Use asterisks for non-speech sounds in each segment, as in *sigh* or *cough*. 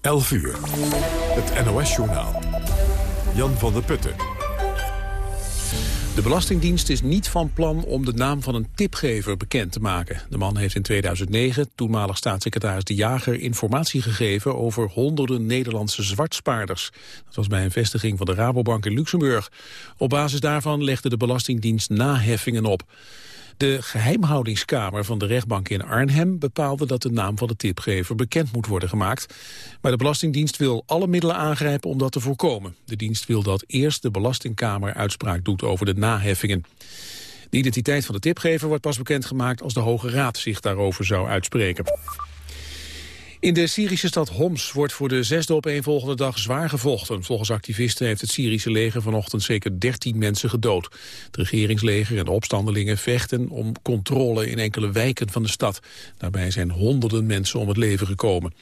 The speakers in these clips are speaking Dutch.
11 uur. Het NOS-journaal. Jan van der Putten. De Belastingdienst is niet van plan om de naam van een tipgever bekend te maken. De man heeft in 2009 toenmalig staatssecretaris De Jager informatie gegeven over honderden Nederlandse zwartspaarders. Dat was bij een vestiging van de Rabobank in Luxemburg. Op basis daarvan legde de Belastingdienst naheffingen op. De geheimhoudingskamer van de rechtbank in Arnhem bepaalde dat de naam van de tipgever bekend moet worden gemaakt. Maar de Belastingdienst wil alle middelen aangrijpen om dat te voorkomen. De dienst wil dat eerst de Belastingkamer uitspraak doet over de naheffingen. De identiteit van de tipgever wordt pas bekendgemaakt als de Hoge Raad zich daarover zou uitspreken. In de Syrische stad Homs wordt voor de zesde opeenvolgende dag zwaar gevochten. Volgens activisten heeft het Syrische leger vanochtend zeker 13 mensen gedood. Het regeringsleger en de opstandelingen vechten om controle in enkele wijken van de stad. Daarbij zijn honderden mensen om het leven gekomen.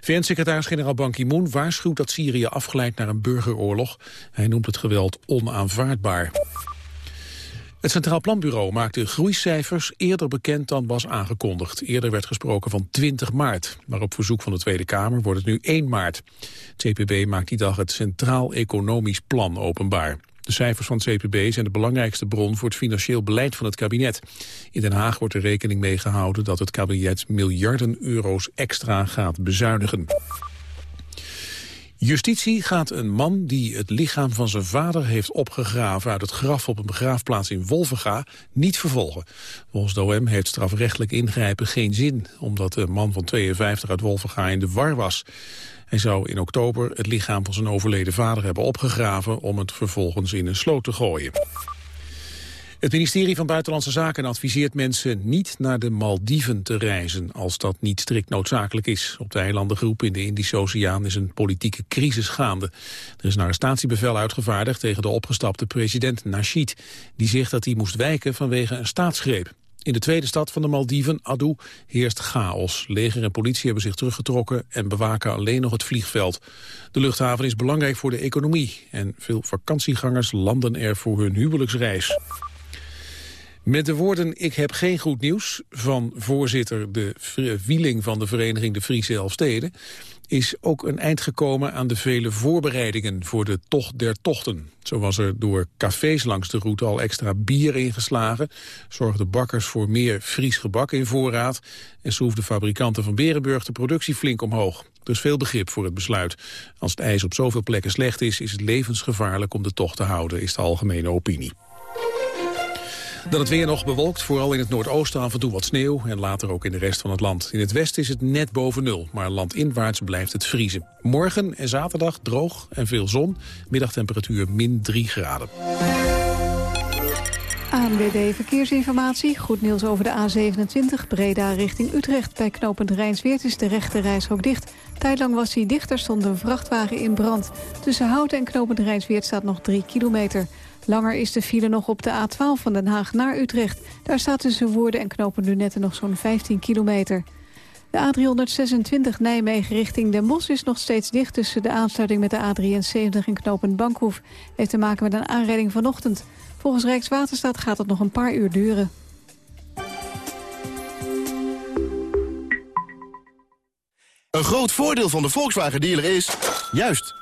VN-secretaris-generaal Ban Ki-moon waarschuwt dat Syrië afglijdt naar een burgeroorlog. Hij noemt het geweld onaanvaardbaar. Het Centraal Planbureau maakt de groeicijfers eerder bekend dan was aangekondigd. Eerder werd gesproken van 20 maart, maar op verzoek van de Tweede Kamer wordt het nu 1 maart. Het CPB maakt die dag het Centraal Economisch Plan openbaar. De cijfers van het CPB zijn de belangrijkste bron voor het financieel beleid van het kabinet. In Den Haag wordt er rekening mee gehouden dat het kabinet miljarden euro's extra gaat bezuinigen. Justitie gaat een man die het lichaam van zijn vader heeft opgegraven uit het graf op een begraafplaats in Wolvenga niet vervolgen. Volgens de OM heeft strafrechtelijk ingrijpen geen zin, omdat de man van 52 uit Wolvenga in de war was. Hij zou in oktober het lichaam van zijn overleden vader hebben opgegraven om het vervolgens in een sloot te gooien. Het ministerie van Buitenlandse Zaken adviseert mensen niet naar de Maldiven te reizen als dat niet strikt noodzakelijk is. Op de eilandengroep in de Indische Oceaan is een politieke crisis gaande. Er is een arrestatiebevel uitgevaardigd tegen de opgestapte president Nasheed. Die zegt dat hij moest wijken vanwege een staatsgreep. In de tweede stad van de Maldiven, Adu, heerst chaos. Leger en politie hebben zich teruggetrokken en bewaken alleen nog het vliegveld. De luchthaven is belangrijk voor de economie en veel vakantiegangers landen er voor hun huwelijksreis. Met de woorden ik heb geen goed nieuws van voorzitter de Wieling van de vereniging de Friese Elfsteden is ook een eind gekomen aan de vele voorbereidingen voor de Tocht der Tochten. Zo was er door cafés langs de route al extra bier ingeslagen, zorgden bakkers voor meer Fries gebak in voorraad en schroefden fabrikanten van Berenburg de productie flink omhoog. Is veel begrip voor het besluit. Als het ijs op zoveel plekken slecht is, is het levensgevaarlijk om de tocht te houden, is de algemene opinie. Dan het weer nog bewolkt, vooral in het noordoosten af en toe wat sneeuw... en later ook in de rest van het land. In het westen is het net boven nul, maar landinwaarts blijft het vriezen. Morgen en zaterdag droog en veel zon. Middagtemperatuur min 3 graden. ANWB Verkeersinformatie. Goed nieuws over de A27 Breda richting Utrecht. Bij knooppunt Rijnsweert is de rechte reishok dicht. Tijdlang was hij dichter, stond een vrachtwagen in brand. Tussen Houten en knooppunt Rijnsweert staat nog 3 kilometer. Langer is de file nog op de A12 van Den Haag naar Utrecht. Daar staat tussen Woerden en knopen Lunetten nog zo'n 15 kilometer. De A326 Nijmegen richting Den Bosch is nog steeds dicht... tussen de aansluiting met de A73 en knopen Bankhoef. Heeft te maken met een aanrijding vanochtend. Volgens Rijkswaterstaat gaat het nog een paar uur duren. Een groot voordeel van de Volkswagen dealer is... juist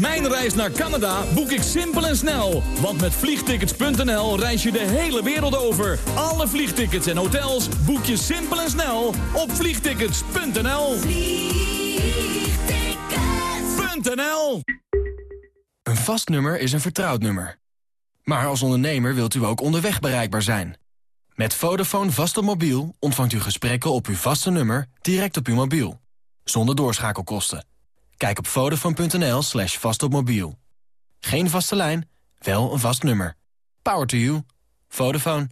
Mijn reis naar Canada boek ik simpel en snel. Want met vliegtickets.nl reis je de hele wereld over. Alle vliegtickets en hotels boek je simpel en snel op vliegtickets.nl. Vliegtickets.nl Een vast nummer is een vertrouwd nummer. Maar als ondernemer wilt u ook onderweg bereikbaar zijn. Met Vodafone vast op mobiel ontvangt u gesprekken op uw vaste nummer direct op uw mobiel. Zonder doorschakelkosten. Kijk op vodafone.nl slash vastopmobiel. Geen vaste lijn, wel een vast nummer. Power to you. Vodafone.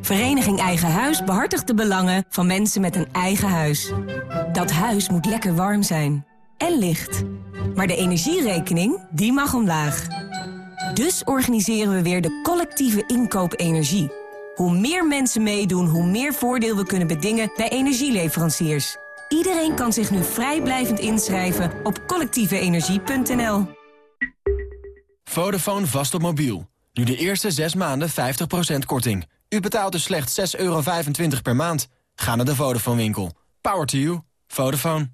Vereniging Eigen Huis behartigt de belangen van mensen met een eigen huis. Dat huis moet lekker warm zijn. en licht. Maar de energierekening, die mag omlaag. Dus organiseren we weer de collectieve inkoop energie. Hoe meer mensen meedoen, hoe meer voordeel we kunnen bedingen bij energieleveranciers. Iedereen kan zich nu vrijblijvend inschrijven op collectieveenergie.nl. Vodafone vast op mobiel. Nu de eerste 6 maanden 50% korting. U betaalt dus slechts 6,25 euro per maand. Ga naar de Vodafone winkel. Power to you. Vodafone.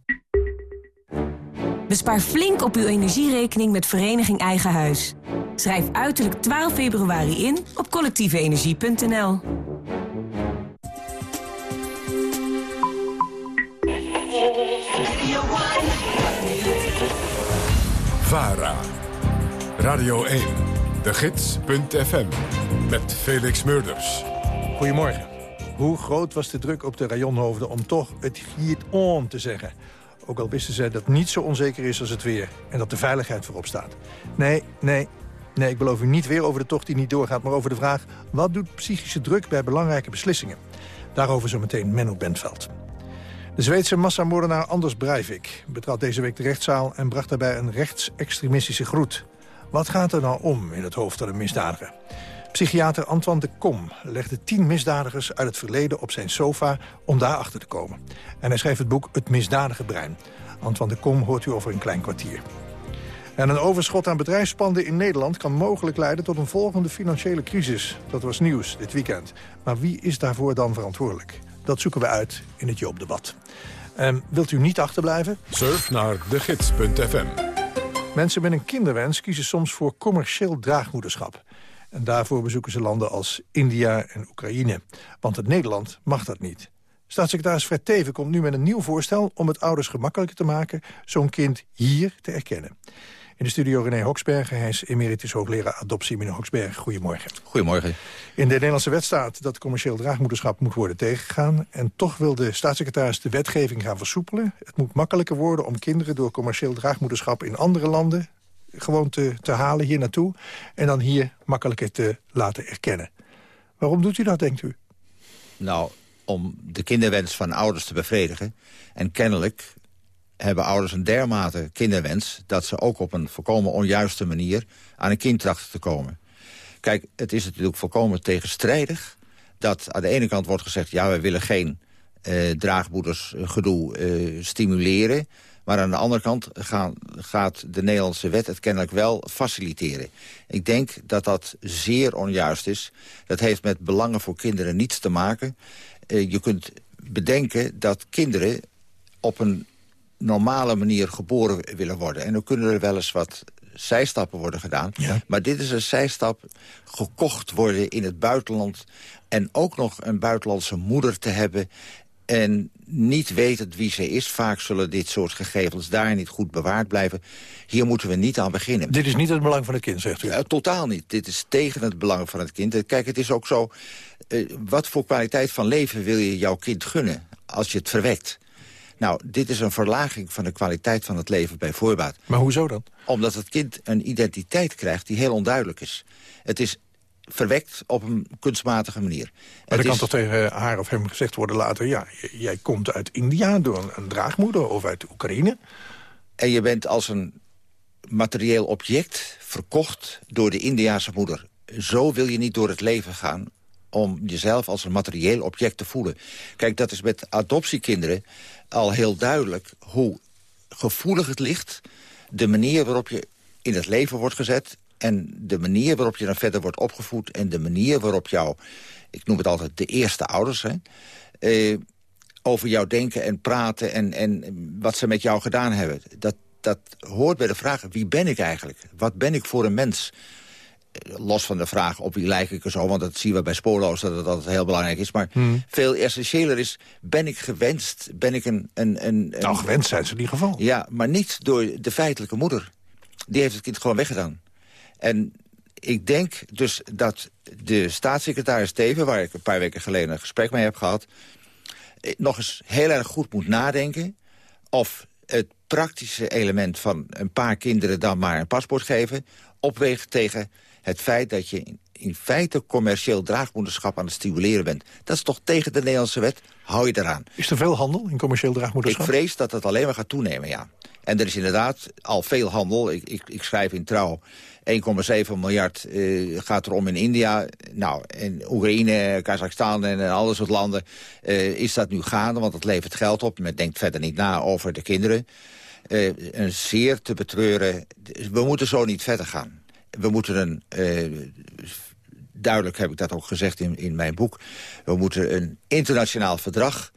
Bespaar flink op uw energierekening met Vereniging Eigen Huis. Schrijf uiterlijk 12 februari in op collectieveenergie.nl. Radio 1. De Gids.fm. Met Felix Murders. Goedemorgen. Hoe groot was de druk op de rayonhoofden om toch het giet on te zeggen? Ook al wisten zij dat niet zo onzeker is als het weer. En dat de veiligheid voorop staat. Nee, nee, nee, ik beloof u niet weer over de tocht die niet doorgaat... maar over de vraag, wat doet psychische druk bij belangrijke beslissingen? Daarover zometeen Menno Bentveld. De Zweedse massamoordenaar Anders Breivik betrad deze week de rechtszaal... en bracht daarbij een rechtsextremistische groet. Wat gaat er nou om in het hoofd van een misdadiger? Psychiater Antoine de Kom legde tien misdadigers uit het verleden op zijn sofa om daarachter te komen. En hij schreef het boek Het misdadige brein. Antoine de Kom hoort u over een klein kwartier. En een overschot aan bedrijfspanden in Nederland kan mogelijk leiden tot een volgende financiële crisis. Dat was nieuws dit weekend. Maar wie is daarvoor dan verantwoordelijk? Dat zoeken we uit in het Joopdebat. Um, wilt u niet achterblijven? Surf naar degids.fm. Mensen met een kinderwens kiezen soms voor commercieel draagmoederschap. En daarvoor bezoeken ze landen als India en Oekraïne. Want het Nederland mag dat niet. Staatssecretaris Fred Teven komt nu met een nieuw voorstel... om het ouders gemakkelijker te maken zo'n kind hier te erkennen. In de studio René Hoksbergen, hij is emeritus hoogleraar adoptie. Meneer Hoksbergen, goedemorgen. Goedemorgen. In de Nederlandse wet staat dat commercieel draagmoederschap moet worden tegengegaan. En toch wil de staatssecretaris de wetgeving gaan versoepelen. Het moet makkelijker worden om kinderen door commercieel draagmoederschap in andere landen gewoon te, te halen hier naartoe... en dan hier makkelijker te laten erkennen. Waarom doet u dat, denkt u? Nou, om de kinderwens van ouders te bevredigen. En kennelijk hebben ouders een dermate kinderwens... dat ze ook op een volkomen onjuiste manier aan een kind trachten te komen. Kijk, het is natuurlijk volkomen tegenstrijdig... dat aan de ene kant wordt gezegd... ja, we willen geen eh, draagmoedersgedoe eh, stimuleren... Maar aan de andere kant gaan, gaat de Nederlandse wet het kennelijk wel faciliteren. Ik denk dat dat zeer onjuist is. Dat heeft met belangen voor kinderen niets te maken. Uh, je kunt bedenken dat kinderen op een normale manier geboren willen worden. En dan kunnen er wel eens wat zijstappen worden gedaan. Ja. Maar dit is een zijstap gekocht worden in het buitenland... en ook nog een buitenlandse moeder te hebben en niet weten wie ze is. Vaak zullen dit soort gegevens daar niet goed bewaard blijven. Hier moeten we niet aan beginnen. Dit is niet het belang van het kind, zegt u? Ja, totaal niet. Dit is tegen het belang van het kind. Kijk, het is ook zo... Uh, wat voor kwaliteit van leven wil je jouw kind gunnen als je het verwekt? Nou, dit is een verlaging van de kwaliteit van het leven bij voorbaat. Maar hoezo dan? Omdat het kind een identiteit krijgt die heel onduidelijk is. Het is verwekt op een kunstmatige manier. Maar dan kan toch tegen haar of hem gezegd worden later... ja, jij komt uit India door een, draagmoeder of uit Oekraïne. En je bent als een materieel object verkocht door de Indiase moeder. Zo wil je niet door het leven gaan om jezelf als een materieel object te voelen. Kijk, dat is met adoptiekinderen al heel duidelijk... hoe gevoelig het ligt, de manier waarop je in het leven wordt gezet... En de manier waarop je dan verder wordt opgevoed... en de manier waarop jou, ik noem het altijd de eerste ouders... Hè, eh, over jou denken en praten en, en wat ze met jou gedaan hebben. Dat, dat hoort bij de vraag, wie ben ik eigenlijk? Wat ben ik voor een mens? Los van de vraag op wie lijk ik er zo... want dat zien we bij spoorloos dat het altijd heel belangrijk is. Maar hmm. veel essentiëler is, ben ik gewenst? Ben ik een... een, een, nou, gewenst zijn ze in ieder geval. Ja, maar niet door de feitelijke moeder. Die heeft het kind gewoon weggedaan. En ik denk dus dat de staatssecretaris Teven... waar ik een paar weken geleden een gesprek mee heb gehad... Eh, nog eens heel erg goed moet nadenken... of het praktische element van een paar kinderen dan maar een paspoort geven... opweegt tegen het feit dat je in feite commercieel draagmoederschap aan het stimuleren bent. Dat is toch tegen de Nederlandse wet? Hou je eraan. Is er veel handel in commercieel draagmoederschap? Ik vrees dat het alleen maar gaat toenemen, ja. En er is inderdaad al veel handel. Ik, ik, ik schrijf in Trouw 1,7 miljard uh, gaat er om in India. Nou, in Oekraïne, Kazachstan en al dat soort landen uh, is dat nu gaande. Want het levert geld op. Men denkt verder niet na over de kinderen. Uh, een zeer te betreuren. We moeten zo niet verder gaan. We moeten een... duidelijk heb ik dat ook gezegd in, in mijn boek. We moeten een internationaal verdrag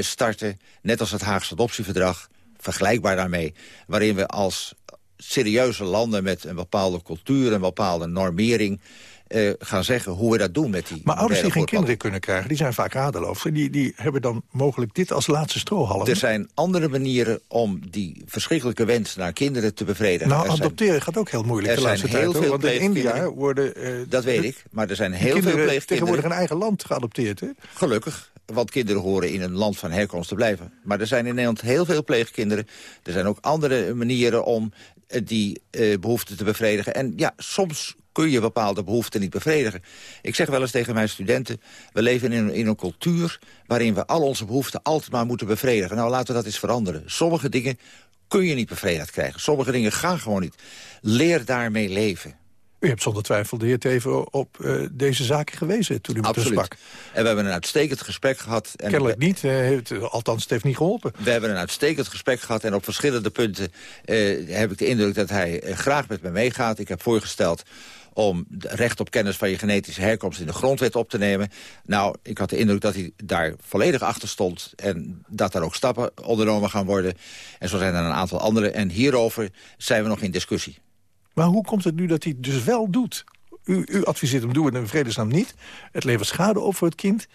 starten. Net als het Haagse adoptieverdrag vergelijkbaar daarmee... waarin we als serieuze landen met een bepaalde cultuur... een bepaalde normering... Uh, gaan zeggen hoe we dat doen met die... Maar ouders die geen kinderen kunnen krijgen, die zijn vaak radeloos. Die, die hebben dan mogelijk dit als laatste strohalm. Er zijn andere manieren om die verschrikkelijke wens naar kinderen te bevredigen. Nou, adopteren gaat ook heel moeilijk er de laatste zijn heel tijd. Veel want in India worden... Uh, dat weet ik, maar er zijn heel veel pleegkinderen... tegenwoordig een eigen land geadopteerd, hè? Gelukkig want kinderen horen in een land van herkomst te blijven. Maar er zijn in Nederland heel veel pleegkinderen. Er zijn ook andere manieren om eh, die uh, behoeften te bevredigen. En ja, soms kun je bepaalde behoeften niet bevredigen. Ik zeg wel eens tegen mijn studenten... we leven in een, in een cultuur waarin we al onze behoeften altijd maar moeten bevredigen. Nou, laten we dat eens veranderen. Sommige dingen kun je niet bevredigd krijgen. Sommige dingen gaan gewoon niet. Leer daarmee leven. U hebt zonder twijfel de heer Teven op uh, deze zaken gewezen toen u met Absoluut. sprak. En we hebben een uitstekend gesprek gehad. En Kennelijk niet, uh, heeft, althans het heeft niet geholpen. We hebben een uitstekend gesprek gehad en op verschillende punten uh, heb ik de indruk dat hij graag met me meegaat. Ik heb voorgesteld om recht op kennis van je genetische herkomst in de grondwet op te nemen. Nou, ik had de indruk dat hij daar volledig achter stond... en dat er ook stappen ondernomen gaan worden. En zo zijn er een aantal andere. En hierover zijn we nog in discussie. Maar hoe komt het nu dat hij het dus wel doet? U, u adviseert hem, doe het in vredesnaam niet. Het levert schade op voor het kind.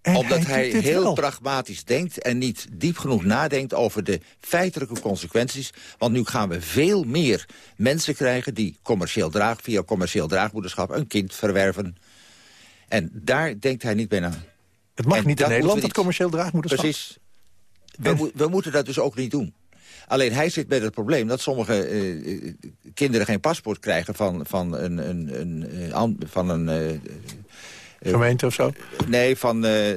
En Omdat hij, hij heel wel. pragmatisch denkt en niet diep genoeg nadenkt over de feitelijke consequenties. Want nu gaan we veel meer mensen krijgen die commercieel draag, via commercieel draagmoederschap een kind verwerven. En daar denkt hij niet bij na. Het mag En niet in Nederland, dat commercieel draagmoederschap. Precies. We, we moeten dat dus ook niet doen. Alleen hij zit met het probleem dat sommige eh, eh, kinderen geen paspoort krijgen van, van een, een, een, eh, an- van een Gemeente of zo. Nee, van, eh,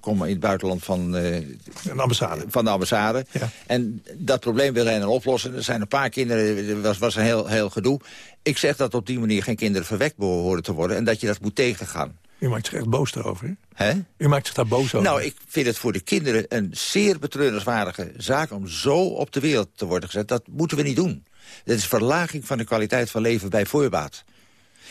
kom maar in het buitenland van, Een ambassade. van de ambassade. Ja. En dat probleem wil hij dan oplossen. Er zijn een paar kinderen, er was, was een heel, heel gedoe. Ik zeg dat op die manier geen kinderen verwekt behoren te worden... en dat je dat moet tegengaan. U maakt zich echt boos daarover, hè? U maakt zich daar boos over. Nou, ik vind het voor de kinderen een zeer betreurenswaardige zaak... om zo op de wereld te worden gezet. Dat moeten we niet doen. Dat is verlaging van de kwaliteit van leven bij voorbaat.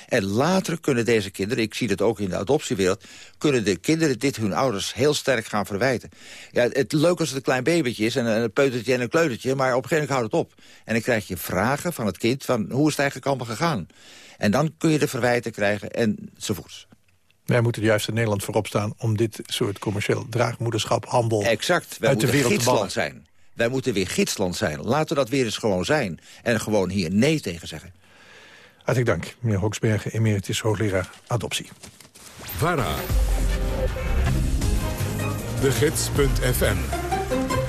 En later kunnen deze kinderen, ik zie dat ook in de adoptiewereld... kunnen de kinderen dit hun ouders heel sterk gaan verwijten. Ja, het leuk als het een klein babytje is, en een peutertje en een kleutertje... maar op een gegeven moment houdt het op. En dan krijg je vragen van het kind van hoe is het eigenlijk allemaal gegaan. En dan kun je de verwijten krijgen enzovoorts. Wij moeten juist in Nederland voorop staan... om dit soort commercieel draagmoederschap, handel... Exact, wij uit de moeten wereld te gidsland bannen. zijn. Wij moeten weer gidsland zijn. Laten we dat weer eens gewoon zijn. En gewoon hier nee tegen zeggen. Hartelijk dank, meneer Hoksbergen, emeritus hoogleraar adoptie. VARA. De Gids.fm.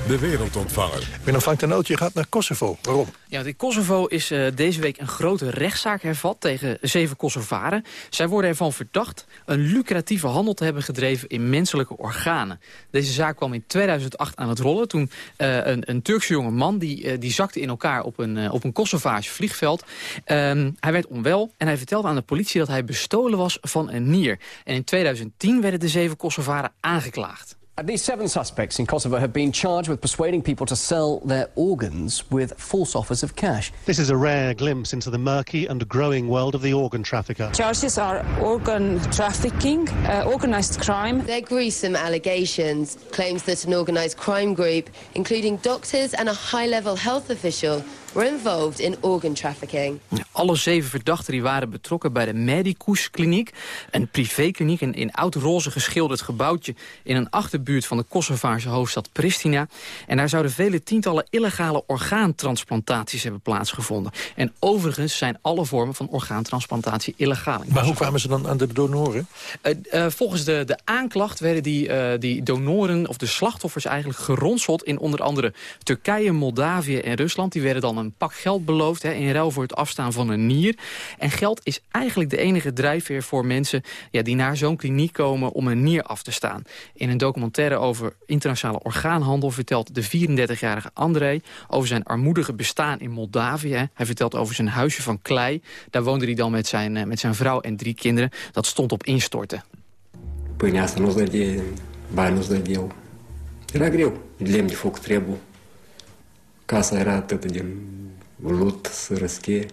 De wereldontvanger. Meneer Frank de Nootje gaat naar Kosovo. Waarom? Ja, want in Kosovo is eh, deze week een grote rechtszaak hervat tegen zeven Kosovaren. Zij worden ervan verdacht een lucratieve handel te hebben gedreven in menselijke organen. Deze zaak kwam in 2008 aan het rollen toen eh, een, een Turkse jonge man die, eh, die zakte in elkaar op een, op een Kosovaars vliegveld. Ehm, hij werd onwel en hij vertelde aan de politie dat hij bestolen was van een nier. En in 2010 werden de zeven Kosovaren aangeklaagd. At least seven suspects in Kosovo have been charged with persuading people to sell their organs with false offers of cash. This is a rare glimpse into the murky and growing world of the organ trafficker. Charges are organ trafficking, uh, organized crime. They're gruesome allegations, claims that an organized crime group, including doctors and a high-level health official, were involved in organ trafficking. Alle zeven verdachten die waren betrokken bij de Medicus Kliniek. Een privékliniek, een in oud-roze geschilderd gebouwtje... in een achterbuurt van de Kosovaarse hoofdstad Pristina. En daar zouden vele tientallen illegale orgaantransplantaties hebben plaatsgevonden. En overigens zijn alle vormen van orgaantransplantatie illegaal. in Maar hoe kwamen ze dan aan de donoren? Eh, eh, volgens de, de aanklacht werden die, eh, die donoren, of de slachtoffers eigenlijk geronseld in onder andere Turkije, Moldavië en Rusland. Die werden dan een pak geld beloofd... Hè, in ruil voor het afstaan van een nier. En geld is eigenlijk de enige drijfveer voor mensen... Ja, die naar zo'n kliniek komen om een nier af te staan. In een documentaire over internationale orgaanhandel... vertelt de 34-jarige André over zijn armoedige bestaan in Moldavië. Hij vertelt over zijn huisje van klei. Daar woonde hij dan met zijn, eh, met zijn vrouw en drie kinderen. Dat stond op instorten. Casa era atât de lut, sărăsche.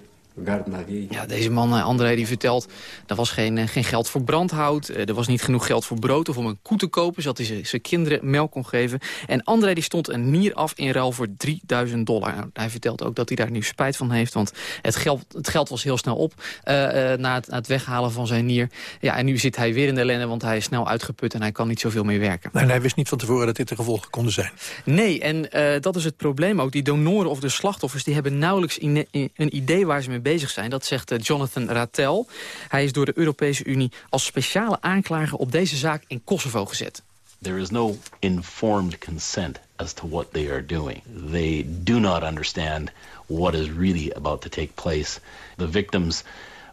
Ja, deze man, eh, André, die vertelt... er was geen, eh, geen geld voor brandhout. eh, Er was niet genoeg geld voor brood of om een koe te kopen... zodat hij zijn kinderen melk kon geven. En André die stond een nier af in ruil voor 3000 dollar. Nou, hij vertelt ook dat hij daar nu spijt van heeft... want het geld, het geld was heel snel op eh, eh, na, het, na het weghalen van zijn nier. Ja, en nu zit hij weer in de ellende... want hij is snel uitgeput en hij kan niet zoveel meer werken. En hij wist niet van tevoren dat dit de gevolgen konden zijn. Nee, en eh, dat is het probleem ook. Die donoren of de slachtoffers die hebben nauwelijks een idee waar ze mee bezig zijn. Dat zegt eh, Jonathan Ratel. Hij is door de Europese Unie als speciale aanklager op deze zaak in Kosovo gezet. There is no informed consent as to what they are doing. They do not understand what is really about to take place. The victims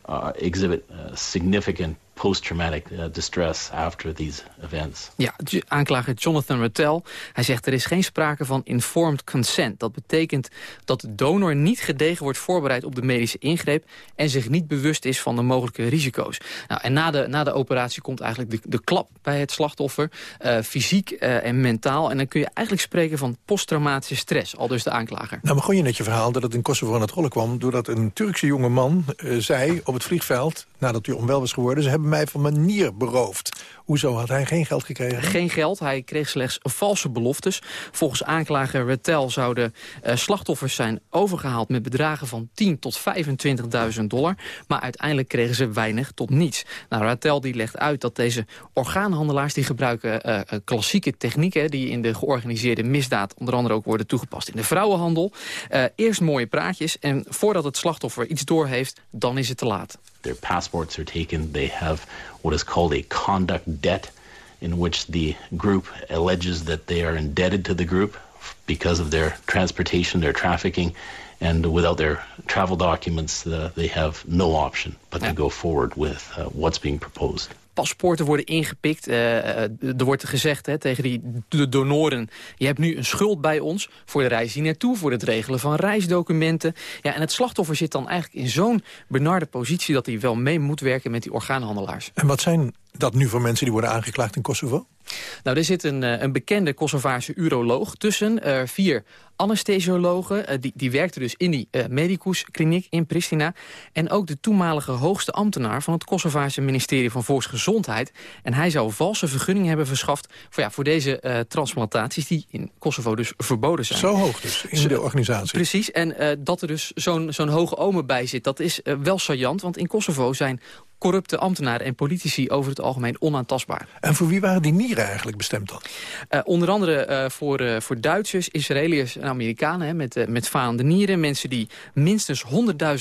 uh, exhibit uh, significant post-traumatic uh, distress after these events. Ja, aanklager Jonathan Rattel. Hij zegt er is geen sprake van informed consent. Dat betekent dat de donor niet gedegen wordt voorbereid op de medische ingreep... en zich niet bewust is van de mogelijke risico's. Nou, en na de, na de operatie komt eigenlijk de, de klap bij het slachtoffer. eh, fysiek eh, en mentaal. En dan kun je eigenlijk spreken van posttraumatische stress. Al dus de aanklager. Nou begon je net je verhaal dat het in Kosovo aan het rollen kwam... doordat een Turkse jonge man eh, zei op het vliegveld... nadat hij onwel was geworden... ze hebben mij van mijn nier beroofd. Hoezo had hij geen geld gekregen? Geen geld, hij kreeg slechts valse beloftes. Volgens aanklager Rattel zouden eh, slachtoffers zijn overgehaald... met bedragen van 10 tot 25.000 dollar. Maar uiteindelijk kregen ze weinig tot niets. Nou, Rattel die legt uit dat deze orgaanhandelaars... die gebruiken eh, eh, klassieke technieken... die in de georganiseerde misdaad onder andere ook worden toegepast in de vrouwenhandel. Eerst mooie praatjes en voordat het slachtoffer iets doorheeft... dan is het te laat. Their passports are taken. They have what is called a conduct debt, in which the group alleges that they are indebted to the group because of their transportation, their trafficking, and without their travel documents, uh, they have no option but to go forward with uh, what's being proposed. Paspoorten worden ingepikt. Eh, eh, er wordt gezegd hè, tegen die, de donoren... je hebt nu een schuld bij ons voor de reis hier naartoe... voor het regelen van reisdocumenten. Ja, en het slachtoffer zit dan eigenlijk in zo'n benarde positie... dat hij wel mee moet werken met die orgaanhandelaars. En wat zijn dat nu voor mensen die worden aangeklaagd in Kosovo? Nou, er zit een, eh, een bekende Kosovaarse uroloog tussen. eh, vier anesthesiologen. eh, die, die werkten dus in die eh medicus kliniek in Pristina. En ook de toenmalige hoogste ambtenaar van het Kosovaarse ministerie van Volksgezondheid. En hij zou valse vergunning hebben verschaft voor, ja, voor deze eh, transplantaties die in Kosovo dus verboden zijn. Zo hoog dus, in de organisatie. Precies, en eh, dat er dus zo'n zo'n hoge omen bij zit, dat is eh, wel saillant. Want in Kosovo zijn corrupte ambtenaren en politici over het algemeen onaantastbaar. En voor wie waren die nieren eigenlijk bestemd dan? Uh, onder andere uh, voor, uh, voor Duitsers, Israëliërs en Amerikanen hè, met, met falende nieren. Mensen die minstens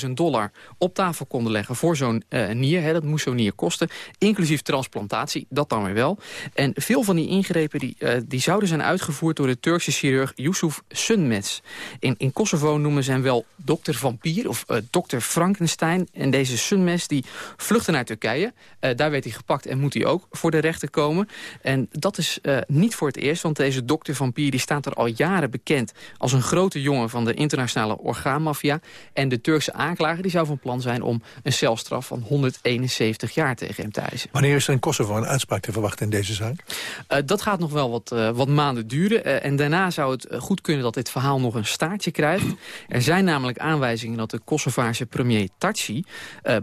100.000 dollar op tafel konden leggen voor zo'n nier. Hè, dat moest zo'n nier kosten. Inclusief transplantatie, dat dan weer wel. En veel van die ingrepen die, die zouden zijn uitgevoerd door de Turkse chirurg Yusuf Sunmez. In, in Kosovo noemen ze hem wel dokter vampier of dokter Frankenstein. En deze Sunmez die vluchtte naar Turkije. daar werd hij gepakt en moet hij ook voor de rechter komen. En dat is niet voor het eerst, want deze dokter vampier die staat er al jaren bekend... als een grote jongen van de internationale orgaanmafia. En de Turkse aanklager die zou van plan zijn om een celstraf van 171 jaar tegen hem te eisen. Wanneer is er in Kosovo een uitspraak te verwachten in deze zaak? Uh, dat gaat nog wel wat, wat maanden duren. En daarna zou het goed kunnen dat dit verhaal nog een staartje krijgt. Er zijn namelijk aanwijzingen dat de Kosovaarse premier Taci...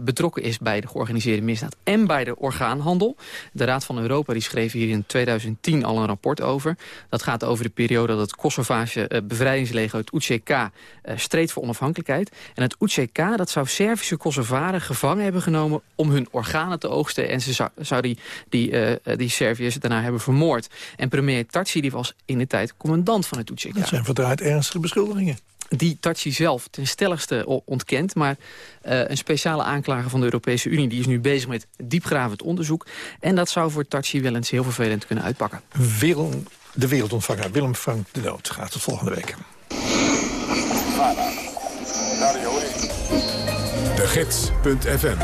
betrokken is bij de georganiseerde misdaad en bij de orgaanhandel. De Raad van Europa die schreef hier in 2010 al een rapport over. Dat gaat over de periode dat het Kosovaarse bevrijdingsleger, het UCK, streed voor onafhankelijkheid. En het UCK dat zou Servische Kosovaren gevangen hebben genomen om hun organen te oogsten. En ze zou, zou die, die, uh, die Serviërs daarna hebben vermoord. En premier Taci die was in de tijd commandant van het UCK. Dat zijn verdraaid ernstige beschuldigingen. Die Taci zelf ten stelligste ontkent. Maar uh, een speciale aanklager van de Europese Unie... die is nu bezig met diepgravend onderzoek. En dat zou voor Taci wel eens heel vervelend kunnen uitpakken. Willem, de wereldontvanger Willem Frank de Dood gaat tot volgende week. Radio 1. De Gids.fm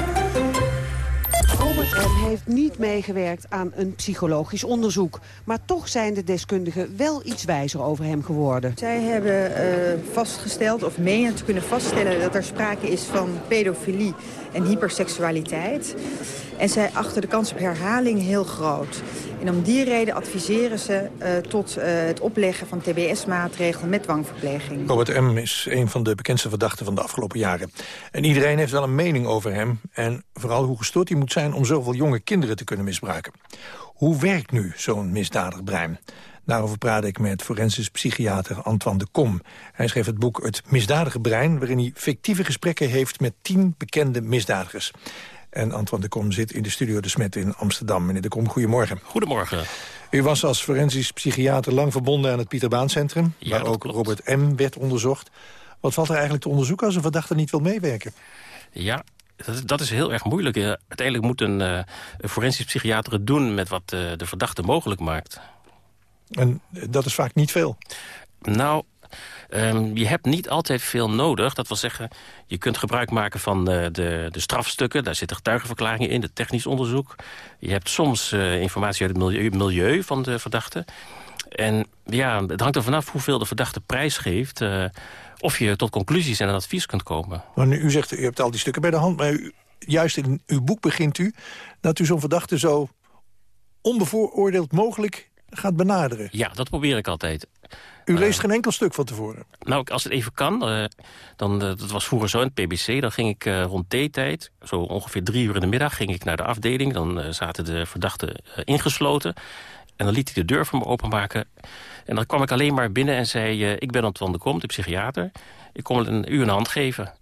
Robert M. heeft niet meegewerkt aan een psychologisch onderzoek. Maar toch zijn de deskundigen wel iets wijzer over hem geworden. Zij hebben uh, vastgesteld, of menen te kunnen vaststellen... dat er sprake is van pedofilie en hyperseksualiteit. En zij achten de kans op herhaling heel groot. En om die reden adviseren ze uh, tot uh, het opleggen van tbs-maatregelen met dwangverpleging. Robert M. is een van de bekendste verdachten van de afgelopen jaren. En iedereen heeft wel een mening over hem. En vooral hoe gestoord hij moet zijn om zoveel jonge kinderen te kunnen misbruiken. Hoe werkt nu zo'n misdadig brein? Daarover praat ik met forensisch psychiater Antoine de Kom. Hij schreef het boek Het Misdadige Brein... waarin hij fictieve gesprekken heeft met tien bekende misdadigers. En Antoine de Kom zit in de studio De Smet in Amsterdam. Meneer de Kom, goedemorgen. Goedemorgen. U was als forensisch psychiater lang verbonden aan het Pieter Baan Centrum... waar ook klopt. Robert M. werd onderzocht. Wat valt er eigenlijk te onderzoeken als een verdachte niet wil meewerken? Ja, dat, is heel erg moeilijk. Uiteindelijk moet een, uh, een forensisch psychiater het doen... met wat uh, de verdachte mogelijk maakt. En dat is vaak niet veel? Nou, Um, je hebt niet altijd veel nodig. Dat wil zeggen, je kunt gebruik maken van uh, de, de strafstukken. Daar zitten getuigenverklaringen in, het technisch onderzoek. Je hebt soms uh, informatie uit het milieu, milieu, van de verdachte. En ja, het hangt er vanaf hoeveel de verdachte prijs geeft... Uh, of je tot conclusies en een advies kunt komen. Maar nu, u zegt, u hebt al die stukken bij de hand... maar u, juist in uw boek begint u dat u zo'n verdachte zo onbevooroordeeld mogelijk gaat benaderen. Ja, dat probeer ik altijd. U leest uh, geen enkel stuk van tevoren? Nou, als het even kan, uh, dan, uh, dat was vroeger zo in het PBC... dan ging ik rond theetijd, zo ongeveer drie uur in de middag... ging ik naar de afdeling, dan zaten de verdachten ingesloten... en dan liet hij de deur voor me openmaken. En dan kwam ik alleen maar binnen en zei... ik ben Antoine de Kom, de psychiater. Ik kom een u een hand geven.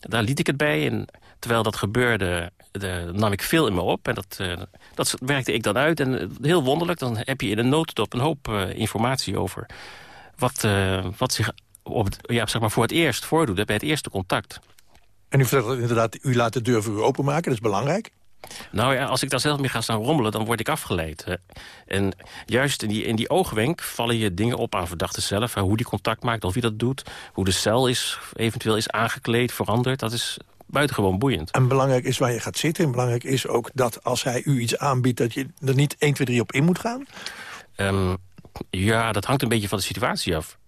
Daar liet ik het bij en terwijl dat gebeurde... De, nam ik veel in me op en dat, uh, dat werkte ik dan uit. En uh, heel wonderlijk, dan heb je in een notendop een hoop uh, informatie over... wat, wat zich op het, ja, zeg maar voor het eerst voordoet, bij het eerste contact. En u vertelt inderdaad, u laat de deur voor u openmaken, dat is belangrijk. Nou ja, als ik daar zelf mee ga staan rommelen, dan word ik afgeleid. En juist in die, in die oogwenk vallen je dingen op aan verdachten zelf. Hoe die contact maakt, of wie dat doet. Hoe de cel is, eventueel is aangekleed, veranderd. Dat is buitengewoon boeiend. En belangrijk is waar je gaat zitten. En belangrijk is ook dat als hij u iets aanbiedt... dat je er niet 1, 2, 3 op in moet gaan? Um, ja, dat hangt een beetje van de situatie af.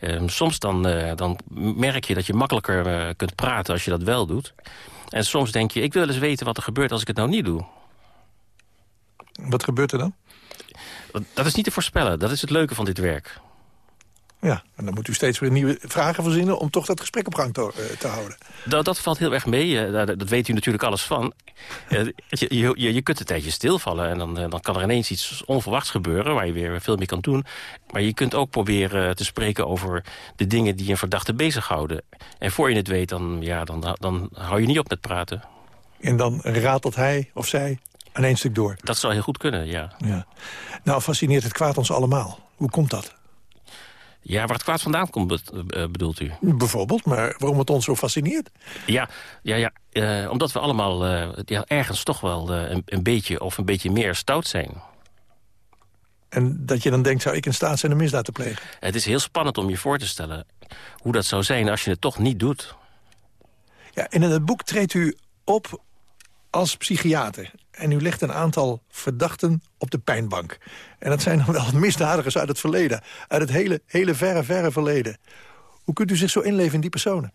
Um, soms dan, uh, dan merk je dat je makkelijker uh, kunt praten als je dat wel doet. En soms denk je, ik wil eens weten wat er gebeurt als ik het nou niet doe. Wat gebeurt er dan? Dat is niet te voorspellen. Dat is het leuke van dit werk. Ja, en dan moet u steeds weer nieuwe vragen verzinnen... om toch dat gesprek op gang te, uh, te houden. Dat, dat valt heel erg mee. Uh, dat, weet u natuurlijk alles van. Uh, je, je, je kunt een tijdje stilvallen... en dan, dan kan er ineens iets onverwachts gebeuren... waar je weer veel meer kan doen. Maar je kunt ook proberen te spreken over de dingen... die een verdachte bezighouden. En voor je het weet, dan, ja, dan, dan hou je niet op met praten. En dan ratelt hij of zij aan één stuk door. Dat zou heel goed kunnen, ja. ja. Nou, fascineert het kwaad ons allemaal. Hoe komt dat? Ja, waar het kwaad vandaan komt, bedoelt u? Bijvoorbeeld, maar waarom het ons zo fascineert? Ja, ja, ja uh, omdat we allemaal ja, ergens toch wel uh, een, een, beetje of een beetje meer stout zijn. En dat je dan denkt, zou ik in staat zijn een misdaad te plegen? Het is heel spannend om je voor te stellen hoe dat zou zijn als je het toch niet doet. Ja, en in het boek treedt u op als psychiater. En u legt een aantal verdachten op de pijnbank. En dat zijn dan wel *laughs* misdadigers uit het verleden. Uit het hele, hele verre, verre verleden. Hoe kunt u zich zo inleven in die personen?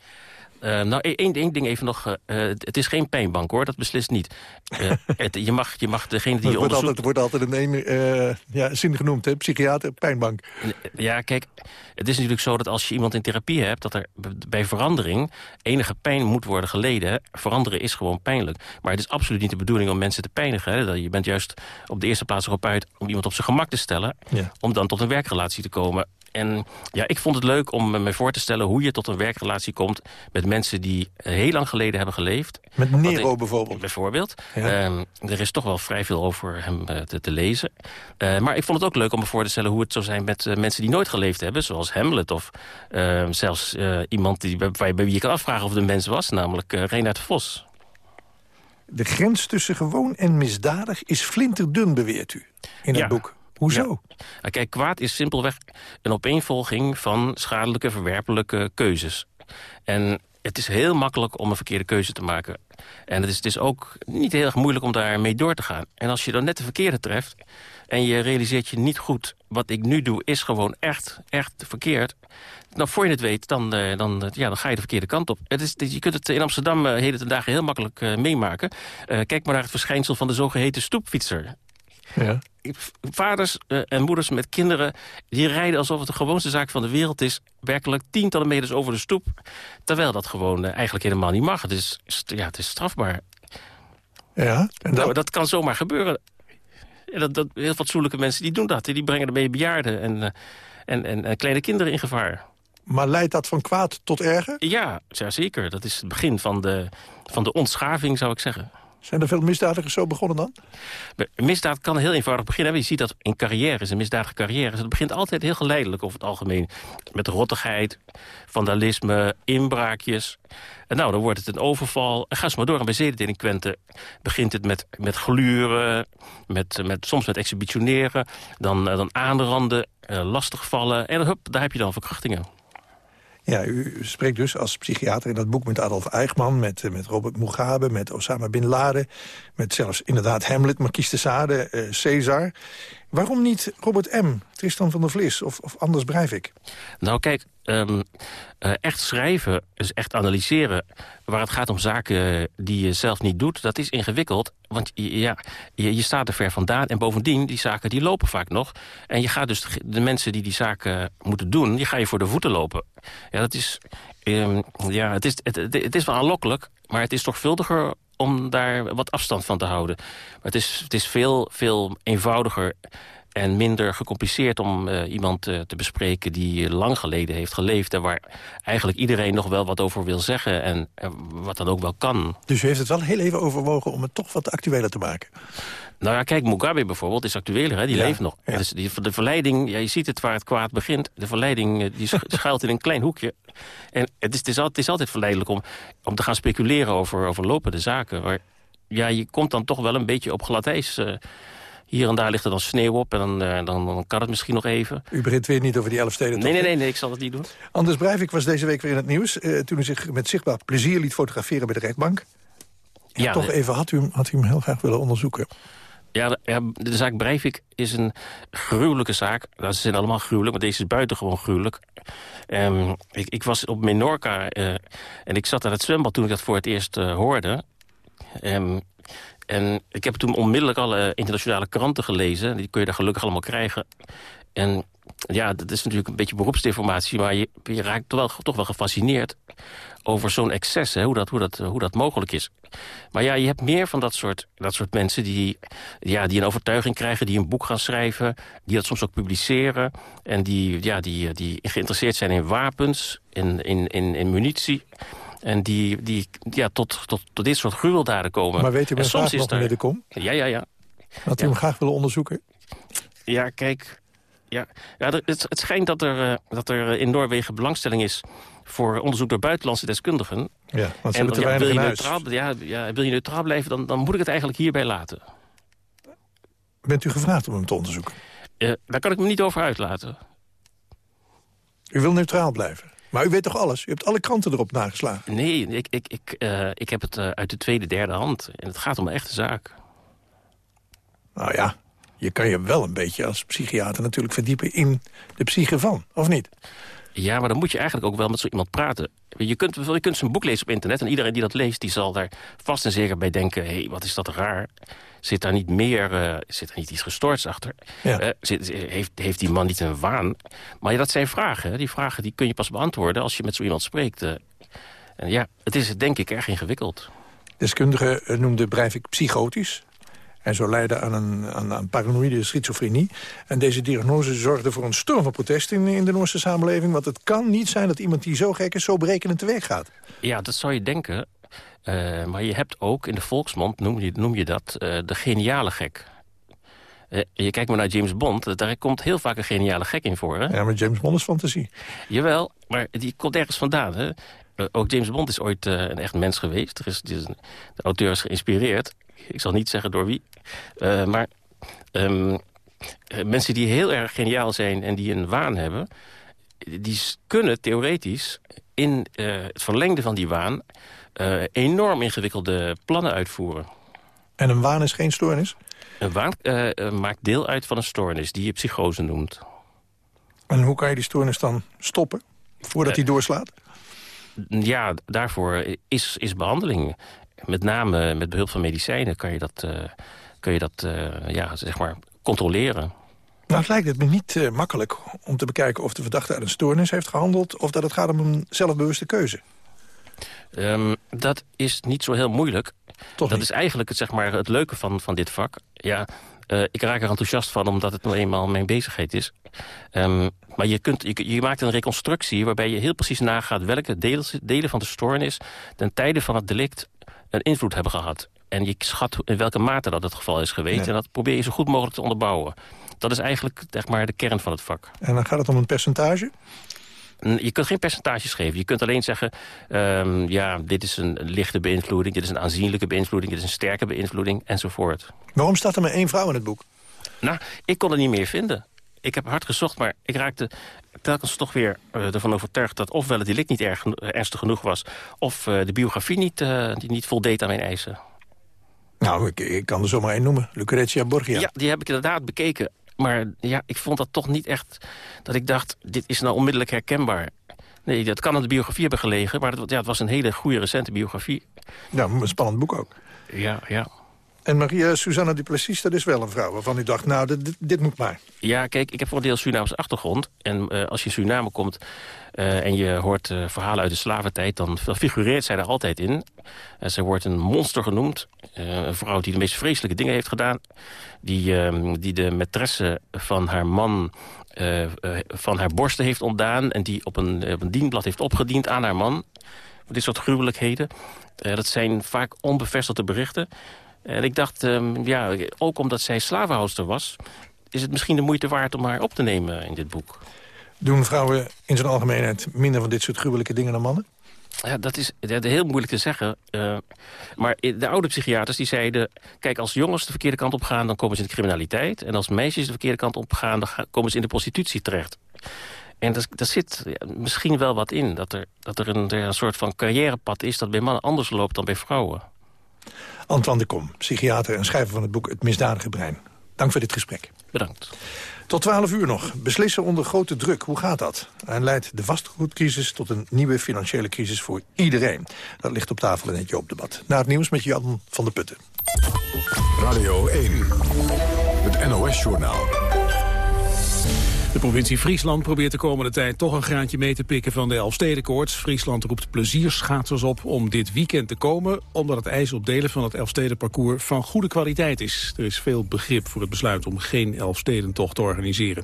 Uh, nou, één, één ding even nog. Uh, het is geen pijnbank, hoor. Dat beslist niet. Uh, *laughs* het, je, mag, je mag degene die je wordt onderzoekt... Altijd, wordt altijd één ja, zin genoemd, hè? Psychiater, pijnbank. Ja, kijk, het is natuurlijk zo dat als je iemand in therapie hebt... dat er bij verandering enige pijn moet worden geleden. Veranderen is gewoon pijnlijk. Maar het is absoluut niet de bedoeling om mensen te pijnigen. Hè? Je bent juist op de eerste plaats erop uit om iemand op zijn gemak te stellen... Ja. om dan tot een werkrelatie te komen. En ja, ik vond het leuk om me voor te stellen hoe je tot een werkrelatie komt... met mensen die heel lang geleden hebben geleefd. Met Nero bijvoorbeeld? Bijvoorbeeld. Ja. Um, er is toch wel vrij veel over hem uh, te, te, lezen. Uh, maar ik vond het ook leuk om me voor te stellen hoe het zou zijn... met uh, mensen die nooit geleefd hebben, zoals Hamlet... of ehm, zelfs iemand die, bij, bij wie je kan afvragen of het een mens was... namelijk Reinhard Vos. De grens tussen gewoon en misdadig is flinterdun, beweert u in het ja. boek. Hoezo? Ja. Kijk, kwaad is simpelweg een opeenvolging van schadelijke, verwerpelijke keuzes. En het is heel makkelijk om een verkeerde keuze te maken. En het is, het is ook niet heel erg moeilijk om daar mee door te gaan. En als je dan net de verkeerde treft... en je realiseert je niet goed... wat ik nu doe is gewoon echt, echt verkeerd... nou, voor je het weet, dan, eh, dan, ja, dan ga je de verkeerde kant op. Het is, je kunt het in Amsterdam uh, heden ten dagen heel makkelijk meemaken. kijk maar naar het verschijnsel van de zogeheten stoepfietser. Ja. Vaders uh, en moeders met kinderen die rijden alsof het de gewoonste zaak van de wereld is. Werkelijk tientallen meters over de stoep. Terwijl dat gewoon uh, eigenlijk helemaal niet mag. Het is, ja, het is strafbaar. Ja, en dat... Nou, dat kan zomaar gebeuren. En dat, dat, heel fatsoenlijke mensen die doen dat. Die brengen ermee bejaarden en, uh, en, en, en kleine kinderen in gevaar. Maar leidt dat van kwaad tot erger? Ja, ja zeker. Dat is het begin van de, van de ontschaving, zou ik zeggen. Zijn er veel misdadigers zo begonnen dan? Misdaad kan heel eenvoudig beginnen. Je ziet dat in carrières, in misdadige carrières... het begint altijd heel geleidelijk over het algemeen. Met rottigheid, vandalisme, inbraakjes. En nou, dan wordt het een overval. En ga eens maar door. En bij zedendelinquenten begint het met, met gluren... Met, met, soms met exhibitioneren, dan, dan aanranden, lastigvallen. En hup, daar heb je dan verkrachtingen. Ja, u spreekt dus als psychiater in dat boek met Adolf Eichmann... met, met Robert Mugabe, met Osama Bin Laden... met zelfs inderdaad Hamlet, Marquise de Sade, uh, Caesar. Waarom niet Robert M., Tristan van der Vlis of, of Anders Breivik? Nou kijk, um, uh, echt schrijven, dus echt analyseren... waar het gaat om zaken die je zelf niet doet, dat is ingewikkeld. Want ja, je, je staat er ver vandaan. En bovendien, die zaken die lopen vaak nog. En je gaat dus de mensen die die zaken moeten doen... die ga je voor de voeten lopen. Ja, dat is, um, ja, het, is, het, het, is wel aanlokkelijk, maar het is toch veeldiger om daar wat afstand van te houden. Maar het is, het is veel, veel eenvoudiger en minder gecompliceerd om uh, iemand uh, te bespreken die lang geleden heeft geleefd... en waar eigenlijk iedereen nog wel wat over wil zeggen en uh, wat dan ook wel kan. Dus u heeft het wel heel even overwogen om het toch wat actueler te maken? Nou ja, kijk, Mugabe bijvoorbeeld is actueler, hè? die ja, leeft nog. Ja. Dus die, de verleiding, ja, je ziet het waar het kwaad begint. De verleiding die *laughs* schuilt in een klein hoekje. En het is, het is, altijd, het is altijd verleidelijk om, om te gaan speculeren over, over lopende zaken. Maar ja, je komt dan toch wel een beetje op glad ijs... Uh, hier en daar ligt er dan sneeuw op en dan, uh, dan, dan, kan het misschien nog even. U begint weer niet over die elf steden. Nee, nee, nee, nee, ik zal het niet doen. Anders Breivik was deze week weer in het nieuws... Uh, toen u zich met zichtbaar plezier liet fotograferen bij de rechtbank. Ja, ja toch even, had u, had u hem heel graag willen onderzoeken? Ja, de, zaak Breivik is een gruwelijke zaak. Ze zijn allemaal gruwelijk, maar deze is buitengewoon gruwelijk. Um, ik, ik, was op Menorca uh, en ik zat aan het zwembad toen ik dat voor het eerst uh, hoorde. Um, en ik heb toen onmiddellijk alle internationale kranten gelezen. Die kun je daar gelukkig allemaal krijgen. En ja, dat is natuurlijk een beetje beroepsdeformatie... maar je, je raakt toch wel, toch wel gefascineerd over zo'n excess, hè, hoe, dat, hoe, dat, hoe dat mogelijk is. Maar ja, je hebt meer van dat soort, dat soort mensen die, ja, die een overtuiging krijgen... die een boek gaan schrijven, die dat soms ook publiceren... en die, ja, die, die geïnteresseerd zijn in wapens, in, in, in, in munitie... En die, die ja, tot, tot, tot dit soort gruweldaden komen. Maar weet u en soms is meneer De Kom? Ja, ja, ja. Had u ja. hem graag willen onderzoeken? Ja, kijk... Ja, ja het, het schijnt dat er, dat er in Noorwegen belangstelling is... voor onderzoek door buitenlandse deskundigen. Ja, want ze en, ja, wil je neutraal, ja, ja, wil je neutraal blijven, dan, dan moet ik het eigenlijk hierbij laten. Bent u gevraagd om hem te onderzoeken? Uh, daar kan ik me niet over uitlaten. U wil neutraal blijven? Maar u weet toch alles? U hebt alle kranten erop nageslagen. Nee, ik, ik, ik, uh, ik heb het uh, uit de tweede, derde hand. En het gaat om een echte zaak. Nou ja, je kan je wel een beetje als psychiater natuurlijk verdiepen in de psyche van, of niet? Ja, maar dan moet je eigenlijk ook wel met zo iemand praten. Je kunt, je kunt zijn boek lezen op internet en iedereen die dat leest... die zal daar vast en zeker bij denken... hé, hey, wat is dat raar? Zit daar niet meer, uh, zit daar niet iets gestoords achter? Ja. Uh, zit, heeft, heeft die man niet een waan? Maar ja, dat zijn vragen. Hè? Die vragen die kun je pas beantwoorden als je met zo iemand spreekt. Uh, en ja, het is denk ik erg ingewikkeld. Deskundigen noemden Breivik psychotisch. En zo leidde aan een, aan, aan paranoïde schizofrenie. En deze diagnose zorgde voor een storm van protest in, in de Noorse samenleving. Want het kan niet zijn dat iemand die zo gek is, zo berekenend te werk gaat. Ja, dat zou je denken. Uh, maar je hebt ook, in de volksmond noem je, noem je dat, uh, de geniale gek. Uh, je kijkt maar naar James Bond, daar komt heel vaak een geniale gek in voor. Hè? Ja, maar James Bond is fantasie. Jawel, maar die komt ergens vandaan. Hè? Ook James Bond is ooit een echt mens geweest. Er is, de auteur is geïnspireerd. Ik zal niet zeggen door wie. Uh, maar um, mensen die heel erg geniaal zijn en die een waan hebben... die kunnen theoretisch in het verlengde van die waan... enorm ingewikkelde plannen uitvoeren. En een waan is geen stoornis? Een waan maakt deel uit van een stoornis die je psychose noemt. En hoe kan je die stoornis dan stoppen, voordat hij doorslaat? Ja, daarvoor is, is behandeling. Met name met behulp van medicijnen kan je dat, kun je dat ja, zeg maar controleren. Nou, het lijkt het me niet uh, makkelijk om te bekijken of de verdachte uit een stoornis heeft gehandeld... of dat het gaat om een zelfbewuste keuze. Um, dat is niet zo heel moeilijk. Toch dat niet? is eigenlijk het, zeg maar, het leuke van, van dit vak. Ja, uh, ik raak er enthousiast van omdat het nou eenmaal mijn bezigheid is. Um, maar je, kunt, je, je, maakt een reconstructie waarbij je heel precies nagaat... welke delen, delen van de stoornis ten tijde van het delict een invloed hebben gehad. En je schat in welke mate dat het geval is geweest. En dat probeer je zo goed mogelijk te onderbouwen. Dat is eigenlijk zeg maar, de kern van het vak. En dan gaat het om een percentage? Je kunt geen percentages geven. Je kunt alleen zeggen, um, ja, dit is een lichte beïnvloeding... dit is een aanzienlijke beïnvloeding, dit is een sterke beïnvloeding, enzovoort. Waarom staat er maar één vrouw in het boek? Nou, ik kon er niet meer vinden. Ik heb hard gezocht, maar ik raakte telkens toch weer uh, ervan overtuigd... dat ofwel het delict niet erg, ernstig genoeg was... of uh, de biografie niet, uh, die niet voldeed aan mijn eisen. Nou, ik, ik kan er zomaar één noemen. Lucretia Borgia. Ja, die heb ik inderdaad bekeken. Maar ja, ik vond dat toch niet echt... dat ik dacht, dit is nou onmiddellijk herkenbaar. Nee, dat kan aan de biografie hebben gelegen... maar het, ja, het was een hele goede recente biografie. Ja, een spannend boek ook. Ja, ja. En Maria Susanna Duplessis, dat is wel een vrouw waarvan u dacht... nou, dit, moet maar. Ja, kijk, ik heb voor een deel Surinaamse achtergrond. En uh, als je in komt uh, en je hoort uh, verhalen uit de slaventijd... dan figureert zij er altijd in. zij wordt een monster genoemd. een vrouw die de meest vreselijke dingen heeft gedaan. Die, ehm, die de maîtresse van haar man... van haar borsten heeft ontdaan... en die op een, op een dienblad heeft opgediend aan haar man. Dit soort gruwelijkheden. dat zijn vaak onbevestigde berichten. En ik dacht, um, ja, ook omdat zij slavenhoudster was... is het misschien de moeite waard om haar op te nemen in dit boek. Doen vrouwen in zijn algemeenheid minder van dit soort gruwelijke dingen dan mannen? Ja, dat is heel moeilijk te zeggen. Uh, maar de oude psychiaters die zeiden... kijk, als jongens de verkeerde kant op gaan, dan komen ze in de criminaliteit. En als meisjes de verkeerde kant op gaan, dan komen ze in de prostitutie terecht. En daar zit misschien wel wat in. Dat er, dat er een, er een soort van carrièrepad is dat bij mannen anders loopt dan bij vrouwen. Antoine de Kom, psychiater en schrijver van het boek Het Misdadige Brein. Dank voor dit gesprek. Bedankt. Tot 12 uur nog. Beslissen onder grote druk. Hoe gaat dat? En leidt de vastgoedcrisis tot een nieuwe financiële crisis voor iedereen? Dat ligt op tafel in het Joop-debat. Na het nieuws met Jan van der Putten. Radio 1. Het NOS-journaal. De provincie Friesland probeert de komende tijd toch een graantje mee te pikken van de Elfstedenkoorts. Friesland roept plezierschaatsers op om dit weekend te komen... omdat het ijs op delen van het Elfstedenparcours van goede kwaliteit is. Er is veel begrip voor het besluit om geen Elfstedentocht te organiseren.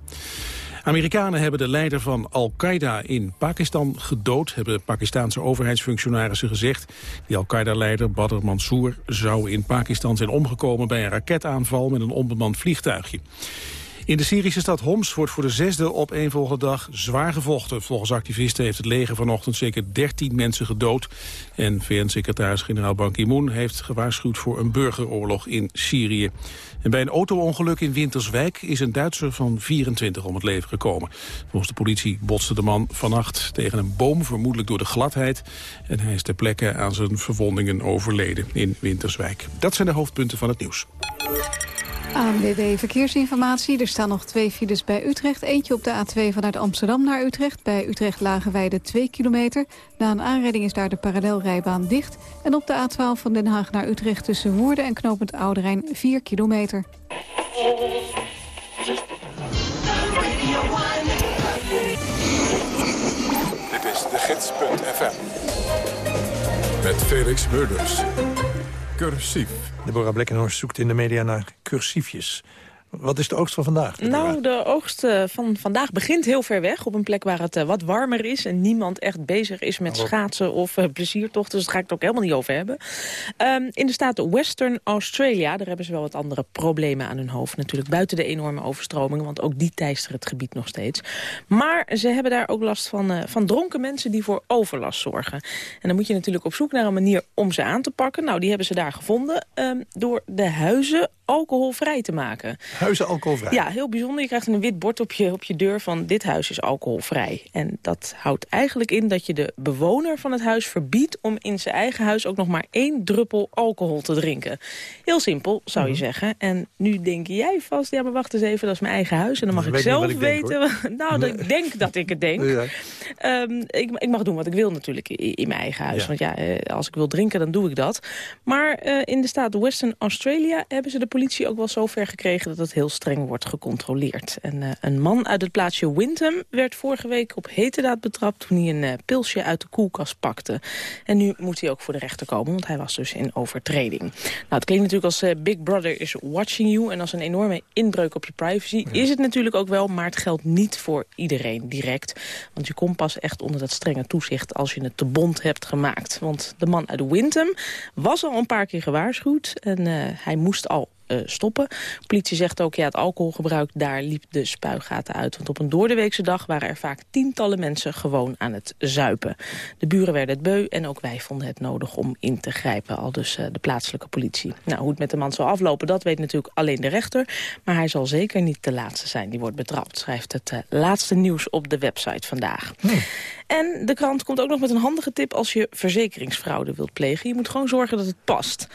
Amerikanen hebben de leider van Al-Qaeda in Pakistan gedood, hebben Pakistanse overheidsfunctionarissen gezegd. Die Al-Qaeda-leider Badr Mansour zou in Pakistan zijn omgekomen bij een raketaanval met een onbemand vliegtuigje. In de Syrische stad Homs wordt voor de zesde opeenvolgende dag zwaar gevochten. Volgens activisten heeft het leger vanochtend zeker 13 mensen gedood. En VN-secretaris-generaal Ban Ki-moon heeft gewaarschuwd voor een burgeroorlog in Syrië. En bij een auto-ongeluk in Winterswijk is een Duitser van 24 om het leven gekomen. Volgens de politie botste de man vannacht tegen een boom, vermoedelijk door de gladheid. En hij is ter plekke aan zijn verwondingen overleden in Winterswijk. Dat zijn de hoofdpunten van het nieuws. ANWB Verkeersinformatie. Er staan nog twee files bij Utrecht. Eentje op de A2 vanuit Amsterdam naar Utrecht. Bij Utrecht Lagenweide 2 kilometer. Na een aanrijding is daar de parallelrijbaan dicht. En op de A12 van Den Haag naar Utrecht tussen Woerden en Knopend Ouderijn 4 kilometer. Dit is de gids.fm. Met Felix Murders. Cursief. Deborah Blekkenhorst zoekt in de media naar cursiefjes. Wat is de oogst van vandaag? Nou, de oogst uh, van vandaag begint heel ver weg. Op een plek waar het uh, wat warmer is. En niemand echt bezig is met schaatsen of uh, pleziertochten. Dus daar ga ik het ook helemaal niet over hebben. Um, in de staat Western Australia, daar hebben ze wel wat andere problemen aan hun hoofd. Natuurlijk buiten de enorme overstromingen. Want ook die teisteren het gebied nog steeds. Maar ze hebben daar ook last van, van dronken mensen die voor overlast zorgen. En dan moet je natuurlijk op zoek naar een manier om ze aan te pakken. Nou, die hebben ze daar gevonden. Um, door de huizen alcoholvrij te maken. Huizen alcoholvrij? Ja, heel bijzonder. Je krijgt een wit bord op je, op je deur van dit huis is alcoholvrij. En dat houdt eigenlijk in dat je de bewoner van het huis verbiedt... om in zijn eigen huis ook nog maar één druppel alcohol te drinken. Heel simpel, zou je mhm. zeggen. En nu denk jij vast, ja, maar wacht eens even, dat is mijn eigen huis. En dan mag ik, zelf weten... *laughs* nou, ik denk dat ik het denk. Ehm, ik, ik, mag doen wat ik wil natuurlijk in, mijn eigen huis. Want ja, eh, als ik wil drinken, dan doe ik dat. Maar eh, in de staat Western Australia hebben ze de politie ook wel zo ver gekregen... dat het heel streng wordt gecontroleerd. En uh, een man uit het plaatsje Windham werd vorige week op heterdaad betrapt... toen hij een pilsje uit de koelkast pakte. En nu moet hij ook voor de rechter komen, want hij was dus in overtreding. Nou, het klinkt natuurlijk als Big Brother is watching you... en als een enorme inbreuk op je privacy is het natuurlijk ook wel... maar het geldt niet voor iedereen direct. Want je komt pas echt onder dat strenge toezicht als je het te bond hebt gemaakt. Want de man uit Windham was al een paar keer gewaarschuwd. En hij moest al uh, stoppen. politie zegt ook, ja, het alcoholgebruik, daar liep de spuigaten uit. Want op een doordeweekse dag waren er vaak tientallen mensen gewoon aan het zuipen. De buren werden het beu en ook wij vonden het nodig om in te grijpen. Al dus uh, de plaatselijke politie. Nou, hoe het met de man zal aflopen, dat weet natuurlijk alleen de rechter. Maar hij zal zeker niet de laatste zijn die wordt betrapt. Schrijft het uh, laatste nieuws op de website vandaag. Nee. En de krant komt ook nog met een handige tip als je verzekeringsfraude wilt plegen. Je moet gewoon zorgen dat het past.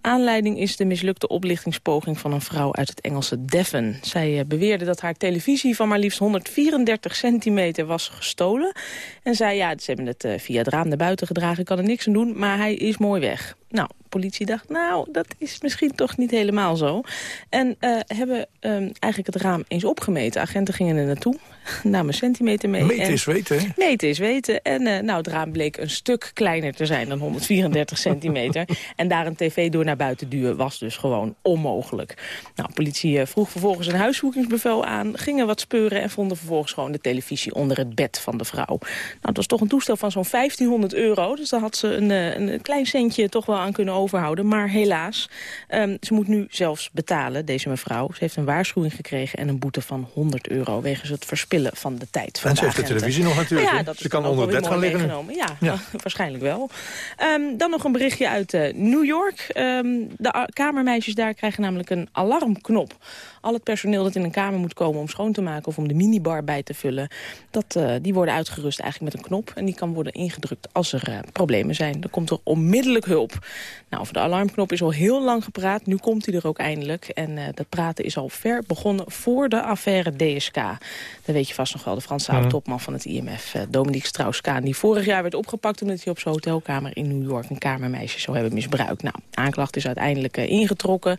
Aanleiding is de mislukte van een vrouw uit het Engelse Devon. Zij eh, beweerde dat haar televisie van maar liefst 134 centimeter was gestolen. En zei, ja, ze hebben het eh, via het raam naar buiten gedragen, ik kan er niks aan doen, maar hij is mooi weg. Nou, politie dacht, nou, dat is misschien toch niet helemaal zo. En uh, hebben um, eigenlijk het raam eens opgemeten. Agenten gingen er naartoe, *laughs* namen centimeter mee. Meten is weten, hè? Meten is weten. En uh, nou, het raam bleek een stuk kleiner te zijn dan 134 *laughs* centimeter. En daar een tv door naar buiten duwen was dus gewoon onmogelijk. Nou, politie uh, vroeg vervolgens een huiszoekingsbevel aan, gingen wat speuren... en vonden vervolgens gewoon de televisie onder het bed van de vrouw. Nou, dat was toch een toestel van zo'n 1500 euro. Dus daar had ze een, een klein centje toch wel aan kunnen overhouden. Maar helaas, um, ze moet nu zelfs betalen, deze mevrouw. Ze heeft een waarschuwing gekregen en een boete van 100 euro... wegens het verspillen van de tijd. Van en ze heeft de televisie nog natuurlijk. Ja, dat ze kan onder het bed gaan liggen. Ja, ja. *laughs* waarschijnlijk wel. Um, dan nog een berichtje uit uh, New York. Um, de kamermeisjes daar krijgen namelijk een alarmknop al het personeel dat in een kamer moet komen om schoon te maken... of om de minibar bij te vullen, dat, uh, die worden uitgerust eigenlijk met een knop. En die kan worden ingedrukt als er uh, problemen zijn. Dan komt er onmiddellijk hulp. Nou, over de alarmknop is al heel lang gepraat. Nu komt hij er ook eindelijk. En uh, dat praten is al ver begonnen voor de affaire DSK. Dat weet je vast nog wel, de Franse mm. topman van het IMF, Dominique Strauss-Kaan... die vorig jaar werd opgepakt omdat hij op zijn hotelkamer in New York... een kamermeisje zou hebben misbruikt. Nou, aanklacht is uiteindelijk ingetrokken.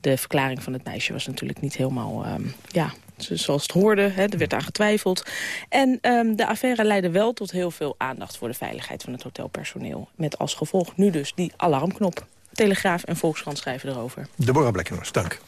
De verklaring van het meisje was natuurlijk niet helemaal... Um, ja, zoals het hoorde, hè, er werd aan getwijfeld. En um, de affaire leidde wel tot heel veel aandacht voor de veiligheid van het hotelpersoneel. Met als gevolg nu dus die alarmknop. Telegraaf en Volkskrant schrijven erover. Deborah Blekkenhorst, dank.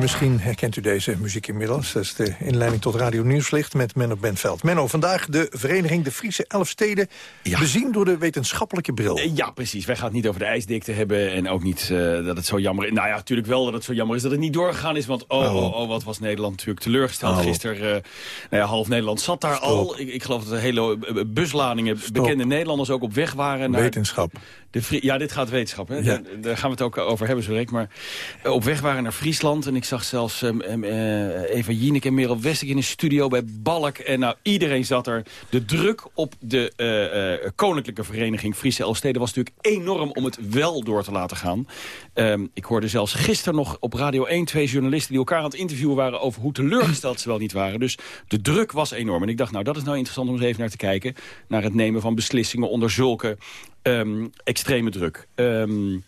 Misschien herkent u deze muziek inmiddels. Dat is de inleiding tot Radio Nieuwslicht met Menno Benveld. Menno, vandaag de vereniging De Friese Elfsteden... Ja. bezien door de wetenschappelijke bril. Eh, ja, precies. Wij gaan het niet over de ijsdikte hebben... en ook niet uh, dat het zo jammer is. Nou ja, natuurlijk wel dat het zo jammer is dat het niet doorgegaan is. Want oh, oh, oh, wat was Nederland natuurlijk teleurgesteld. Oh. Gisteren, uh, nou ja, half Nederland zat daar al. Ik, ik, geloof dat de hele busladingen bekende Nederlanders ook op weg waren. Naar Wetenschap. De ja, dit gaat wetenschap. Hè? Ja. Daar, gaan we het ook over hebben zo direct. Maar op weg waren naar Friesland en ik zag zelfs um, uh, Eva Jinek en Merel Westek in een studio bij Balk. En nou, iedereen zat er. De druk op de uh, uh, Koninklijke Vereniging Friese Elsteden was natuurlijk enorm om het wel door te laten gaan. Um, ik hoorde zelfs gisteren nog op Radio 1 twee journalisten die elkaar aan het interviewen waren over hoe teleurgesteld ze wel niet waren. Dus de druk was enorm. En ik dacht, nou dat is nou interessant om eens even naar te kijken. Naar het nemen van beslissingen onder zulke um, extreme druk. Um,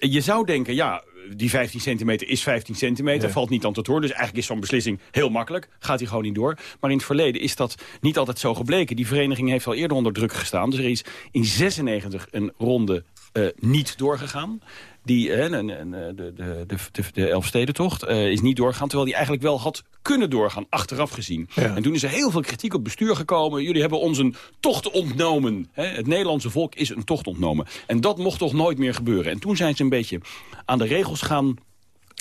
je zou denken, ja, die 15 centimeter is 15 centimeter, valt niet aan tot hoor. Dus eigenlijk is zo'n beslissing heel makkelijk, gaat hij gewoon niet door. Maar in het verleden is dat niet altijd zo gebleken. Die vereniging heeft al eerder onder druk gestaan. Dus er is in 96 een ronde uh, niet doorgegaan. Die, uh, de, de, de, de Elfstedentocht uh, is niet doorgegaan... terwijl die eigenlijk wel had kunnen doorgaan, achteraf gezien. En toen is er heel veel kritiek op bestuur gekomen. Jullie hebben ons een tocht ontnomen. Hè? Het Nederlandse volk is een tocht ontnomen. En dat mocht toch nooit meer gebeuren. En toen zijn ze een beetje aan de regels gaan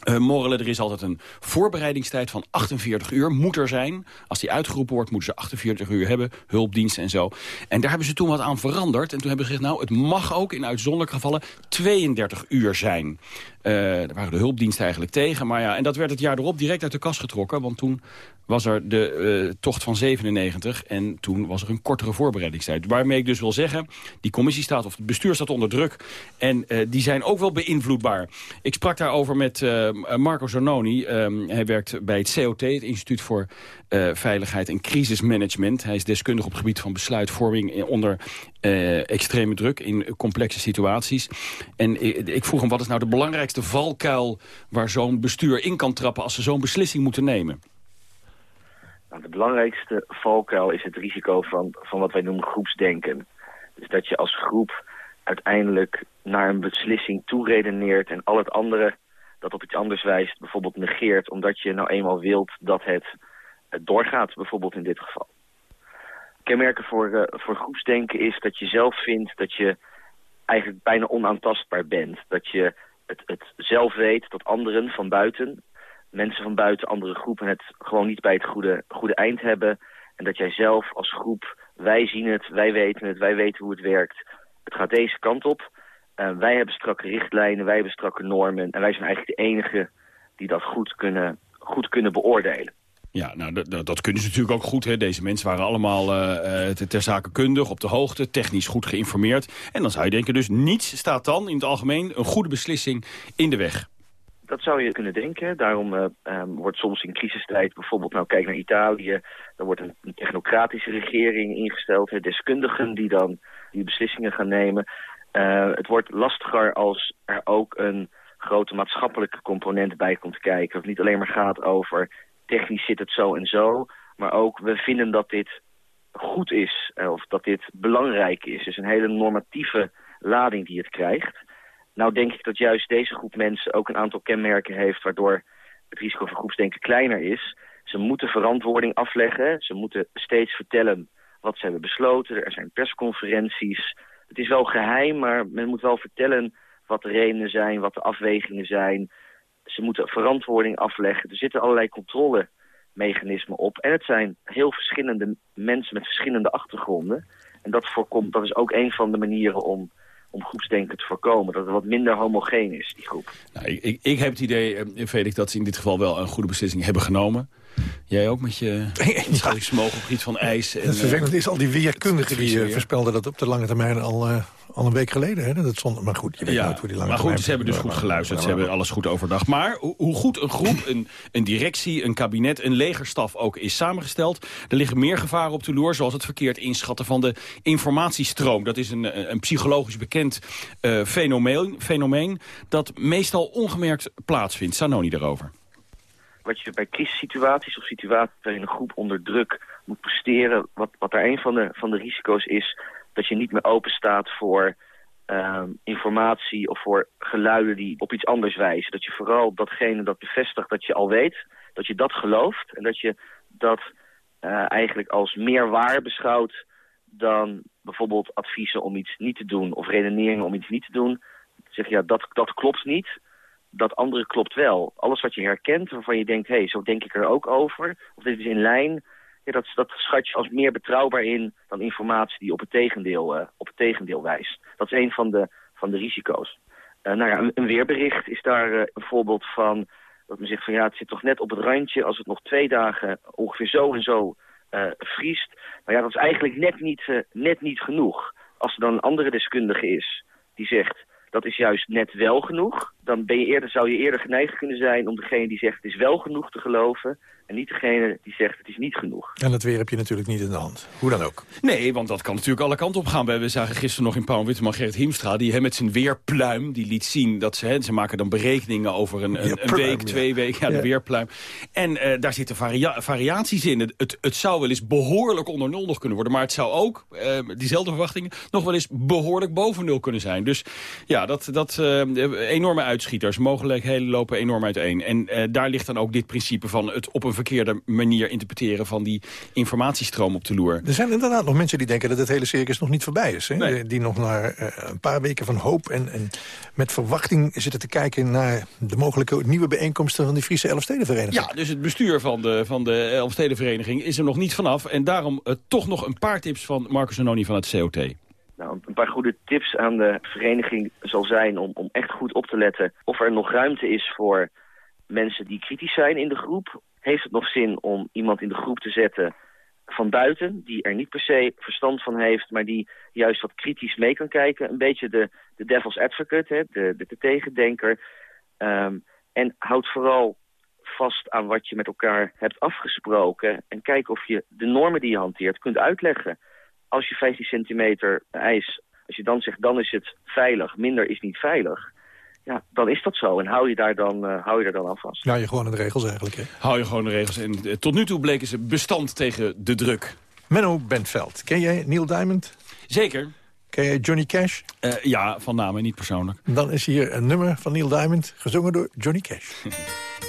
Uh, morrelen, er is altijd een voorbereidingstijd van 48 uur. Moet er zijn. Als die uitgeroepen wordt, moeten ze 48 uur hebben. Hulpdiensten en zo. En daar hebben ze toen wat aan veranderd. En toen hebben ze gezegd, nou, het mag ook in uitzonderlijke gevallen 32 uur zijn. Uh, daar waren de hulpdiensten eigenlijk tegen. Maar ja, en dat werd het jaar erop direct uit de kast getrokken. Want toen was er de uh, tocht van 97 en toen was er een kortere voorbereidingstijd. Waarmee ik dus wil zeggen, die commissie staat, of het bestuur staat onder druk. En die zijn ook wel beïnvloedbaar. Ik sprak daarover met Marco Zanoni. Um, hij werkt bij het COT, het Instituut voor Veiligheid en Crisismanagement. Hij is deskundig op het gebied van besluitvorming onder extreme druk in complexe situaties. En ik, ik vroeg hem, wat is nou de belangrijkste valkuil waar zo'n bestuur in kan trappen als ze zo'n beslissing moeten nemen? Nou, de belangrijkste valkuil is het risico van, van wat wij noemen groepsdenken. Dus dat je als groep uiteindelijk naar een beslissing toeredeneert en al het andere dat op iets anders wijst bijvoorbeeld negeert... omdat je nou eenmaal wilt dat het, doorgaat, bijvoorbeeld in dit geval. Kenmerken voor, uh, voor groepsdenken is dat je zelf vindt dat je eigenlijk bijna onaantastbaar bent. Dat je het, het zelf weet dat anderen van buiten mensen van buiten andere groepen het gewoon niet bij het goede, goede eind hebben. En dat jij zelf als groep, wij zien het, wij weten het, wij weten hoe het werkt. Het gaat deze kant op. Uh, wij hebben strakke richtlijnen, wij hebben strakke normen. En wij zijn eigenlijk de enige die dat goed kunnen, goed kunnen beoordelen. Ja, nou, dat, dat kunnen ze natuurlijk ook goed. Hè. Deze mensen waren allemaal uh, ter zake kundig, op de hoogte, technisch goed geïnformeerd. En dan zou je denken, dus niets staat dan in het algemeen een goede beslissing in de weg. Dat zou je kunnen denken. Daarom uh, um, wordt soms in crisistijd, bijvoorbeeld, nou kijk naar Italië, dan wordt een, een technocratische regering ingesteld, hè, deskundigen die dan die beslissingen gaan nemen. Uh, het wordt lastiger als er ook een grote maatschappelijke component bij komt kijken. Het niet alleen maar gaat over technisch zit het zo en zo, maar ook we vinden dat dit goed is, uh, of dat dit belangrijk is. Dus een hele normatieve lading die het krijgt. Nou denk ik dat juist deze groep mensen ook een aantal kenmerken heeft... waardoor het risico voor groepsdenken kleiner is. Ze moeten verantwoording afleggen. Ze moeten steeds vertellen wat ze hebben besloten. Er zijn persconferenties. Het is wel geheim, maar men moet wel vertellen wat de redenen zijn, wat de afwegingen zijn. Ze moeten verantwoording afleggen. Er zitten allerlei controlemechanismen op. En het zijn heel verschillende mensen met verschillende achtergronden. En dat, voorkomt, dat is ook een van de manieren om om groepsdenken te voorkomen. Dat het wat minder homogeen is, die groep. Nou, ik, ik, heb het idee, eh, Felix, dat ze in dit geval wel een goede beslissing hebben genomen. Jij ook met je *laughs* ja. smoke op iets van ijs. En, het vervelend is al die weerkundigen die uh, voorspelden dat op de lange termijn al... Uh, al een week geleden, hè? Dat stond, maar goed, je weet ja, nooit hoe die lange Maar goed, ze hebben dus goed geluisterd, ze hebben alles goed overdacht. Maar hoe goed een groep, een, een directie, een kabinet, een legerstaf ook is samengesteld... er liggen meer gevaren op de loer, zoals het verkeerd inschatten van de informatiestroom. Dat is een, een psychologisch bekend uh, fenomeen, fenomeen dat meestal ongemerkt plaatsvindt. Sanoni daarover wat je bij crisissituaties of situaties waarin een groep onder druk moet presteren, wat, wat daar een van de, van de risico's is, dat je niet meer open staat voor uh, informatie of voor geluiden die op iets anders wijzen. Dat je vooral datgene dat bevestigt dat je al weet, dat je dat gelooft en dat je dat uh, eigenlijk als meer waar beschouwt dan bijvoorbeeld adviezen om iets niet te doen of redeneringen om iets niet te doen. Zeg ja, dat, dat klopt niet dat andere klopt wel. Alles wat je herkent, waarvan je denkt, hé, hey, zo denk ik er ook over. Of dit is in lijn. Dat, dat schat je als meer betrouwbaar in dan informatie die op het tegendeel, uh, op het tegendeel wijst. Dat is een van de, van de risico's. Uh, nou ja, een, weerbericht is daar uh, een voorbeeld van. Dat men zegt van ja, het zit toch net op het randje als het nog twee dagen ongeveer zo en zo vriest. Maar ja, dat is eigenlijk net niet, net niet genoeg. Als er dan een andere deskundige is die zegt dat is juist net wel genoeg. Dan ben je eerder, zou je eerder geneigd kunnen zijn om degene die zegt het is wel genoeg te geloven... en niet degene die zegt het is niet genoeg. En dat weer heb je natuurlijk niet in de hand. Hoe dan ook. Nee, want dat kan natuurlijk alle kanten op gaan. We zagen gisteren nog in Pauw Witteman Gerrit Hiemstra... die hè, met zijn weerpluim, die liet zien dat ze... Hè, ze maken dan berekeningen over een, een, een week, twee weken. Ja, de weerpluim. En uh, daar zitten varia variaties in. Het, het, zou wel eens behoorlijk onder nul nog kunnen worden. Maar het zou ook, uh, diezelfde verwachtingen... nog wel eens behoorlijk boven nul kunnen zijn. Dus ja, dat, dat uh, enorme uitschieters. Mogelijkheden lopen enorm uiteen. En uh, daar ligt dan ook dit principe van het op een verkeerde manier interpreteren van die informatiestroom op de loer. Er zijn inderdaad nog mensen die denken dat het hele circus nog niet voorbij is. Hè? Nee. Die nog naar uh, een paar weken van hoop en, en met verwachting zitten te kijken naar de mogelijke nieuwe bijeenkomsten van die Friese Elfstedenvereniging. Ja, dus het bestuur van de, van de Elfstedenvereniging is er nog niet vanaf. En daarom uh, toch nog een paar tips van Marcus Anoni van het COT. Nou, een paar goede tips aan de vereniging zal zijn om, om echt goed op te letten of er nog ruimte is voor mensen die kritisch zijn in de groep. Heeft het nog zin om iemand in de groep te zetten van buiten, die er niet per se verstand van heeft, maar die juist wat kritisch mee kan kijken. Een beetje de, de devil's advocate, hè, de, de, de tegendenker. Um, en houd vooral vast aan wat je met elkaar hebt afgesproken en kijk of je de normen die je hanteert kunt uitleggen als je 15 centimeter ijs, als je dan zegt dan is het veilig, minder is niet veilig. Ja, dan is dat zo. En hou je daar dan, uh, hou je daar dan aan vast. Hou je gewoon aan de regels eigenlijk. Hè? Hou je gewoon de regels. En uh, tot nu toe bleken ze bestand tegen de druk. Menno Bentveld. Ken jij Neil Diamond? Zeker. Ken jij Johnny Cash? Uh, ja, van naam en niet persoonlijk. Dan is hier een nummer van Neil Diamond, gezongen door Johnny Cash. *laughs*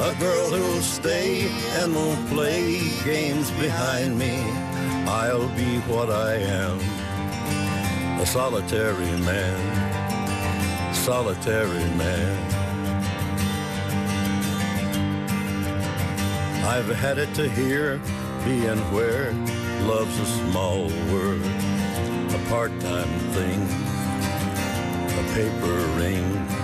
a girl who'll stay and won't play games behind me. I'll be what I am, a solitary man, solitary man. I've had it to hear, being where love's a small word, a part-time thing, a paper ring.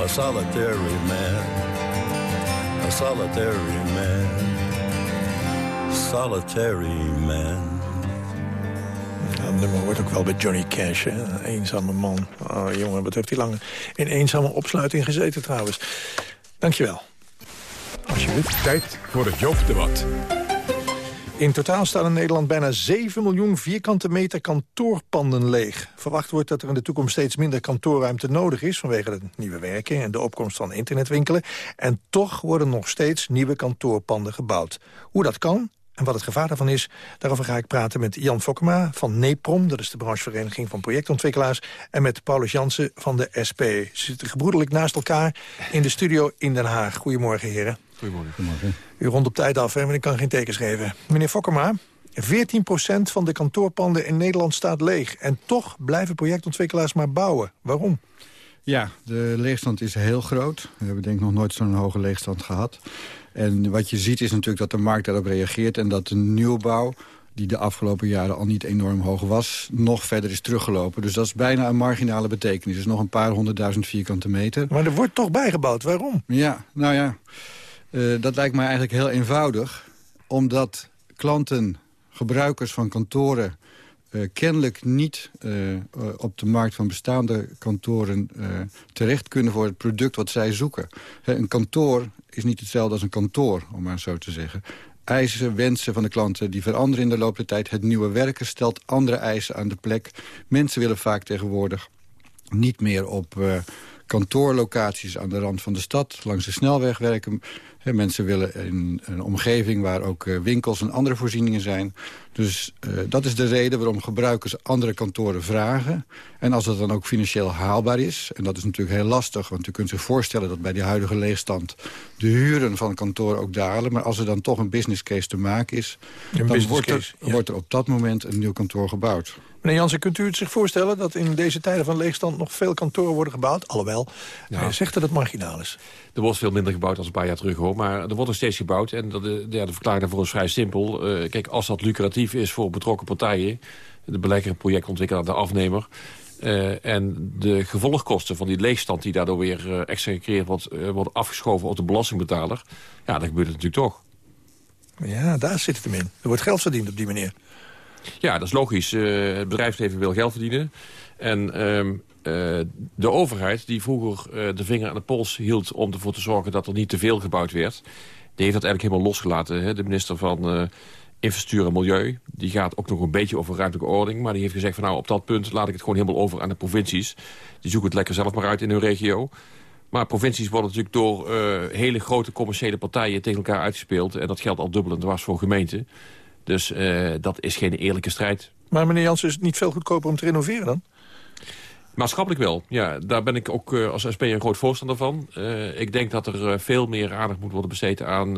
A solitary man, a solitary man, solitary man. Dat nummer wordt ook wel bij Johnny Cash, hè? Een eenzame man. Oh, jongen, wat heeft hij lang in eenzame opsluiting gezeten trouwens. Dankjewel. Alsjeblieft. Tijd voor het Joop-debat. In totaal staan in Nederland bijna 7 miljoen vierkante meter kantoorpanden leeg. Verwacht wordt dat er in de toekomst steeds minder kantoorruimte nodig is... vanwege de nieuwe werken en de opkomst van internetwinkelen. En toch worden nog steeds nieuwe kantoorpanden gebouwd. Hoe dat kan en wat het gevaar daarvan is, daarover ga ik praten met Jan Fokkema van NEPROM... dat is de branchevereniging van projectontwikkelaars... en met Paulus Jansen van de SP. Ze zitten gebroederlijk naast elkaar in de studio in Den Haag. Goedemorgen, heren. Goedemorgen. Goedemorgen. U rond op tijd af, hè, maar ik kan geen tekens geven. Meneer Fokkema, 14% van de kantoorpanden in Nederland staat leeg. En toch blijven projectontwikkelaars maar bouwen. Waarom? Ja, de leegstand is heel groot. We hebben denk ik nog nooit zo'n hoge leegstand gehad. En wat je ziet is natuurlijk dat de markt daarop reageert... en dat de nieuwbouw, die de afgelopen jaren al niet enorm hoog was... nog verder is teruggelopen. Dus dat is bijna een marginale betekenis. Dus nog een paar honderdduizend vierkante meter. Maar er wordt toch bijgebouwd, waarom? Ja, nou ja, uh, dat lijkt mij eigenlijk heel eenvoudig. Omdat klanten, gebruikers van kantoren... Uh, kennelijk niet uh, op de markt van bestaande kantoren terecht kunnen voor het product wat zij zoeken. Een kantoor is niet hetzelfde als een kantoor, om maar zo te zeggen. eisen, wensen van de klanten die veranderen in de loop der tijd. Het nieuwe werken stelt andere eisen aan de plek. Mensen willen vaak tegenwoordig niet meer op kantoorlocaties aan de rand van de stad... langs de snelweg werken. He, mensen willen in een omgeving waar ook uh, winkels en andere voorzieningen zijn. Dus uh, dat is de reden waarom gebruikers andere kantoren vragen. En als dat dan ook financieel haalbaar is... en dat is natuurlijk heel lastig, want u kunt zich voorstellen... dat bij die huidige leegstand de huren van kantoren ook dalen. Maar als er dan toch een business case te maken is... Een dan wordt er, case, ja. wordt er op dat moment een nieuw kantoor gebouwd. Meneer Jansen, kunt u het zich voorstellen dat in deze tijden van leegstand... nog veel kantoren worden gebouwd? Alhoewel, hij zegt dat het marginaal is. Er wordt veel minder gebouwd dan een paar jaar terug, hoor. Maar er wordt nog steeds gebouwd. En dat, ja, de verklaring daarvoor is vrij simpel. Uh, kijk, als dat lucratief is voor betrokken partijen... de belegger, projectontwikkelaar, de afnemer... Uh, en de gevolgkosten van die leegstand die daardoor weer uh, extra gecreëerd wordt... Wordt afgeschoven op de belastingbetaler. Ja, dan gebeurt het natuurlijk toch. Ja, daar zit het hem in. Er wordt geld verdiend op die manier. Ja, dat is logisch. Uh, het bedrijfsleven wil geld verdienen. En uh, uh, de overheid, die vroeger uh, de vinger aan de pols hield... om ervoor te zorgen dat er niet te veel gebouwd werd... die heeft dat eigenlijk helemaal losgelaten. Hè? De minister van Infrastructuur en Milieu... die gaat ook nog een beetje over ruimtelijke ordening... maar die heeft gezegd van nou, op dat punt laat ik het gewoon helemaal over aan de provincies. Die zoeken het lekker zelf maar uit in hun regio. Maar provincies worden natuurlijk door hele grote commerciële partijen... tegen elkaar uitgespeeld. En dat geldt al dubbel en dwars voor gemeenten. Dus uh, dat is geen eerlijke strijd. Maar meneer Jansen, is het niet veel goedkoper om te renoveren dan? Maatschappelijk wel. Ja, daar ben ik ook uh, als SP een groot voorstander van. Uh, ik denk dat er veel meer aandacht moet worden besteed aan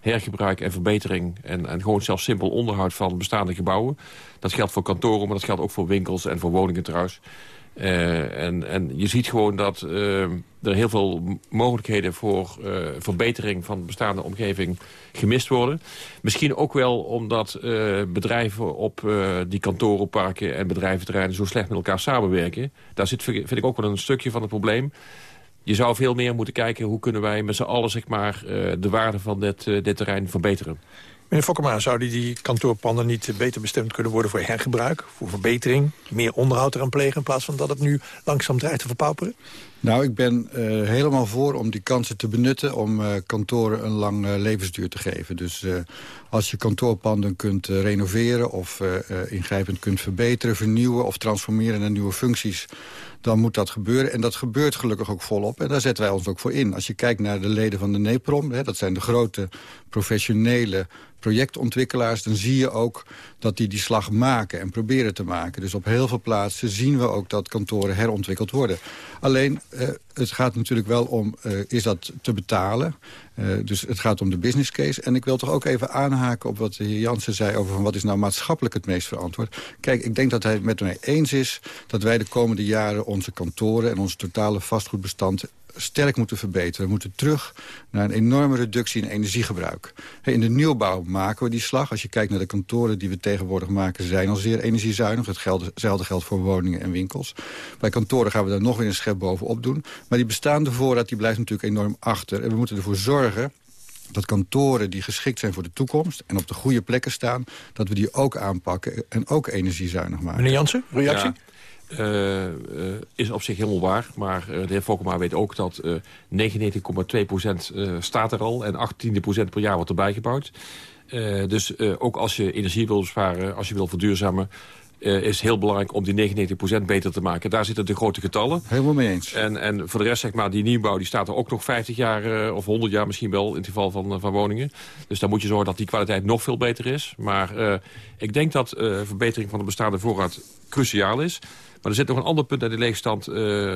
hergebruik en verbetering. En, en gewoon zelfs simpel onderhoud van bestaande gebouwen. Dat geldt voor kantoren, maar dat geldt ook voor winkels en voor woningen trouwens. Uh, en, en je ziet gewoon dat uh, er heel veel mogelijkheden voor uh, verbetering van de bestaande omgeving gemist worden. Misschien ook wel omdat bedrijven op die kantorenparken en bedrijventerreinen zo slecht met elkaar samenwerken. Daar zit, vind ik ook wel een stukje van het probleem. Je zou veel meer moeten kijken hoe kunnen wij met z'n allen zeg maar, de waarde van dit, dit terrein verbeteren. Meneer Fokkema, zouden die kantoorpanden niet beter bestemd kunnen worden voor hergebruik, voor verbetering, meer onderhoud eraan plegen in plaats van dat het nu langzaam dreigt te verpauperen? Nou, ik ben uh, helemaal voor om die kansen te benutten... om uh, kantoren een lang uh, levensduur te geven. Dus als je kantoorpanden kunt renoveren... of ingrijpend kunt verbeteren, vernieuwen of transformeren naar nieuwe functies... dan moet dat gebeuren. En dat gebeurt gelukkig ook volop. En daar zetten wij ons ook voor in. Als je kijkt naar de leden van de NEPROM... Hè, dat zijn de grote professionele projectontwikkelaars... dan zie je ook dat die die slag maken en proberen te maken. Dus op heel veel plaatsen zien we ook dat kantoren herontwikkeld worden. Alleen, uh, het gaat natuurlijk wel om, uh, is dat te betalen? Uh, dus het gaat om de business case. En ik wil toch ook even aanhaken op wat de heer Jansen zei... over van wat is nou maatschappelijk het meest verantwoord. Kijk, ik denk dat hij het met mij eens is... dat wij de komende jaren onze kantoren en ons totale vastgoedbestand sterk moeten verbeteren. We moeten terug naar een enorme reductie in energiegebruik. In de nieuwbouw maken we die slag. Als je kijkt naar de kantoren die we tegenwoordig maken... zijn al zeer energiezuinig. Hetzelfde geldt voor woningen en winkels. Bij kantoren gaan we daar nog weer een schep bovenop doen. Maar die bestaande voorraad die blijft natuurlijk enorm achter. En we moeten ervoor zorgen dat kantoren die geschikt zijn voor de toekomst... en op de goede plekken staan, dat we die ook aanpakken... en ook energiezuinig maken. Meneer Jansen, reactie? Ja. Uh, uh, is op zich helemaal waar. Maar uh, de heer Volkema weet ook dat 99,2% staat er al... en 18% per jaar wordt erbij gebouwd. dus ook als je energie wil besparen, als je wil verduurzamen... Uh, is heel belangrijk om die 99% beter te maken. Daar zitten de grote getallen. Helemaal mee eens. En, en voor de rest, zeg maar, die nieuwbouw die staat er ook nog 50 jaar uh, of 100 jaar misschien wel... in het geval van, van woningen. Dus dan moet je zorgen dat die kwaliteit nog veel beter is. Maar ik denk dat verbetering van de bestaande voorraad cruciaal is. Maar er zit nog een ander punt aan die leegstand...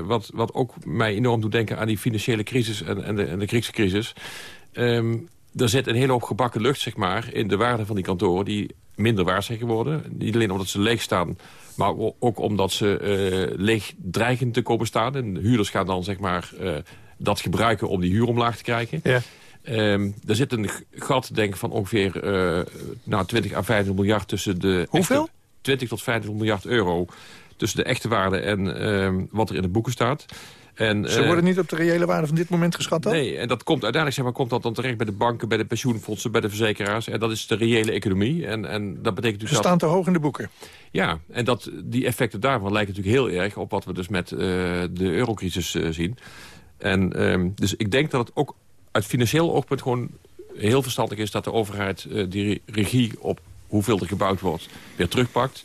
wat, wat ook mij enorm doet denken aan die financiële crisis en, en, de, en de Griekse crisis... Um, er zit een hele hoop gebakken lucht zeg maar, in de waarde van die kantoren... die minder waard zijn geworden. Niet alleen omdat ze leeg staan, maar ook omdat ze uh, leeg dreigen te komen staan. En huurders gaan dan zeg maar, uh, dat gebruiken om die huur omlaag te krijgen. Ja. Um, er zit een gat denk ik, van ongeveer uh, nou, 20 à 50 miljard tussen de... Hoeveel? Echte, 20 tot 50 miljard euro tussen de echte waarde en uh, wat er in de boeken staat. En, Ze worden niet op de reële waarde van dit moment geschat dan? Nee, en dat komt uiteindelijk zeg maar, komt dat dan terecht bij de banken, bij de pensioenfondsen, bij de verzekeraars. En dat is de reële economie. En, en dat betekent dus Ze dat... staan te hoog in de boeken. Ja, en dat, die effecten daarvan lijken natuurlijk heel erg op wat we dus met uh, de eurocrisis uh, zien. En um, dus ik denk dat het ook uit financieel oogpunt gewoon heel verstandig is dat de overheid uh, die regie op hoeveel er gebouwd wordt weer terugpakt.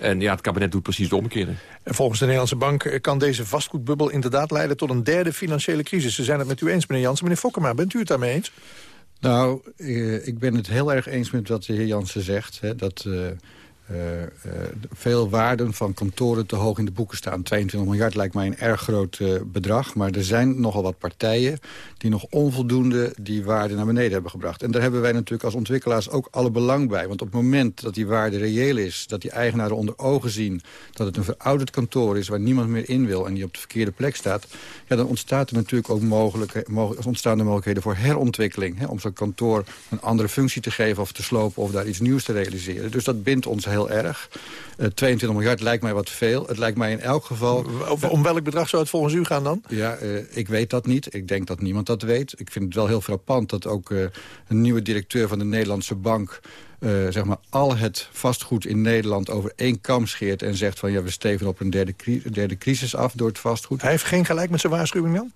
En ja, het kabinet doet precies de omgekeerde. En volgens de Nederlandse Bank kan deze vastgoedbubbel inderdaad leiden tot een derde financiële crisis. Ze zijn het met u eens, meneer Jansen. Meneer Fokkema, bent u het daarmee eens? Nou, eh, ik ben het heel erg eens met wat de heer Jansen zegt. Hè, dat uh, veel waarden van kantoren te hoog in de boeken staan. 22 miljard lijkt mij een erg groot uh, bedrag. Maar er zijn nogal wat partijen die nog onvoldoende die waarde naar beneden hebben gebracht. En daar hebben wij natuurlijk als ontwikkelaars ook alle belang bij. Want op het moment dat die waarde reëel is... dat die eigenaren onder ogen zien dat het een verouderd kantoor is... waar niemand meer in wil en die op de verkeerde plek staat... Ja, dan ontstaat er natuurlijk ook mogelijk, mogelijk, ontstaan er mogelijkheden voor herontwikkeling. Hè, om zo'n kantoor een andere functie te geven of te slopen... of daar iets nieuws te realiseren. Dus dat bindt ons heel heel erg. 22 eh, miljard lijkt mij wat veel. Het lijkt mij in elk geval... Om welk bedrag zou het volgens u gaan dan? Ja, uh, ik weet dat niet. Ik denk dat niemand dat weet. Ik vind het wel heel frappant dat ook uh, een nieuwe directeur van de Nederlandse Bank... Uh, zeg maar al het vastgoed in Nederland over één kam scheert... en zegt van ja, we steven op een derde, derde crisis af door het vastgoed. Hij heeft geen gelijk met zijn waarschuwing dan?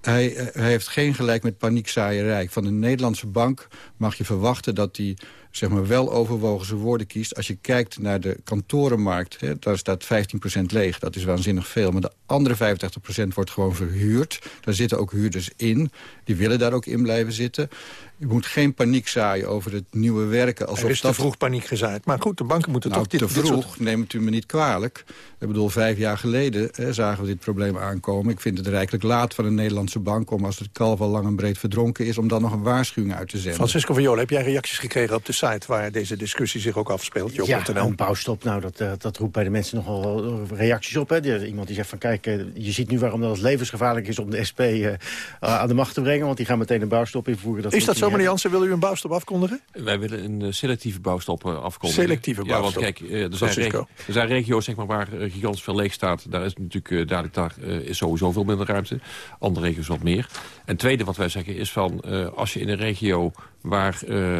Hij, hij, heeft geen gelijk met paniekzaaierij. Van de Nederlandse bank mag je verwachten dat hij zeg maar, wel overwogen zijn woorden kiest. Als je kijkt naar de kantorenmarkt, hè, daar staat 15% leeg. Dat is waanzinnig veel. Maar de andere 85% wordt gewoon verhuurd. Daar zitten ook huurders in. Die willen daar ook in blijven zitten. Je moet geen paniek zaaien over het nieuwe werken. Alsof er is te vroeg paniek gezaaid. Maar goed, de banken moeten nou, toch... Dit, te vroeg, neemt u me niet kwalijk. Ik bedoel, vijf jaar geleden hè, zagen we dit probleem aankomen. Ik vind het rijkelijk laat van een Nederlandse bank... om als het kalf al lang en breed verdronken is... om dan nog een waarschuwing uit te zenden. Francisco Viola, heb jij reacties gekregen op de site... waar deze discussie zich ook afspeelt? Ja, een bouwstop, nou, dat, eh, dat roept bij de mensen nogal reacties op. Hè. Iemand die zegt van, kijk, eh, je ziet nu waarom het levensgevaarlijk is... om de SP uh, eh, aan de macht te brengen, want die gaan meteen een bouwstop invoeren. Dat is dat zo, meneer Jansen? Wil u een bouwstop afkondigen? Wij willen een selectieve bouwstop afkondigen. Selectieve bouwstop? Ja, want kijk, er zijn, er zijn regio's zeg maar, waar gigantisch veel leeg staat. Daar is natuurlijk duidelijk daar, is sowieso veel minder ruimte. Andere regio's wat meer. En het tweede wat wij zeggen is van, als je in een regio waar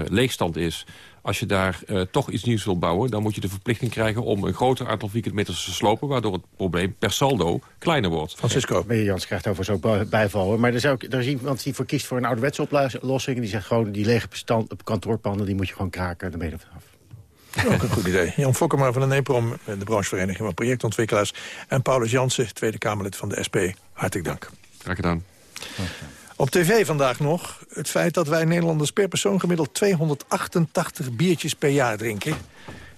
leegstand is als je daar uh, toch iets nieuws wilt bouwen... dan moet je de verplichting krijgen om een groter aantal vierkantmeters te slopen... waardoor het probleem per saldo kleiner wordt. Francisco. Meneer Jans krijgt over zo bijval. Maar er is, ook, er is iemand die voor kiest voor een ouderwetse oplossing... die zegt gewoon, die lege bestand, kantoorpanden... die moet je gewoon kraken, daar ben je vanaf. Ook een goed idee. Jan Fokkema van de NEPROM, de branchevereniging van projectontwikkelaars... en Paulus Jansen, Tweede Kamerlid van de SP. Hartelijk dank. Graag gedaan. Op tv vandaag nog het feit dat wij Nederlanders per persoon gemiddeld 288 biertjes per jaar drinken.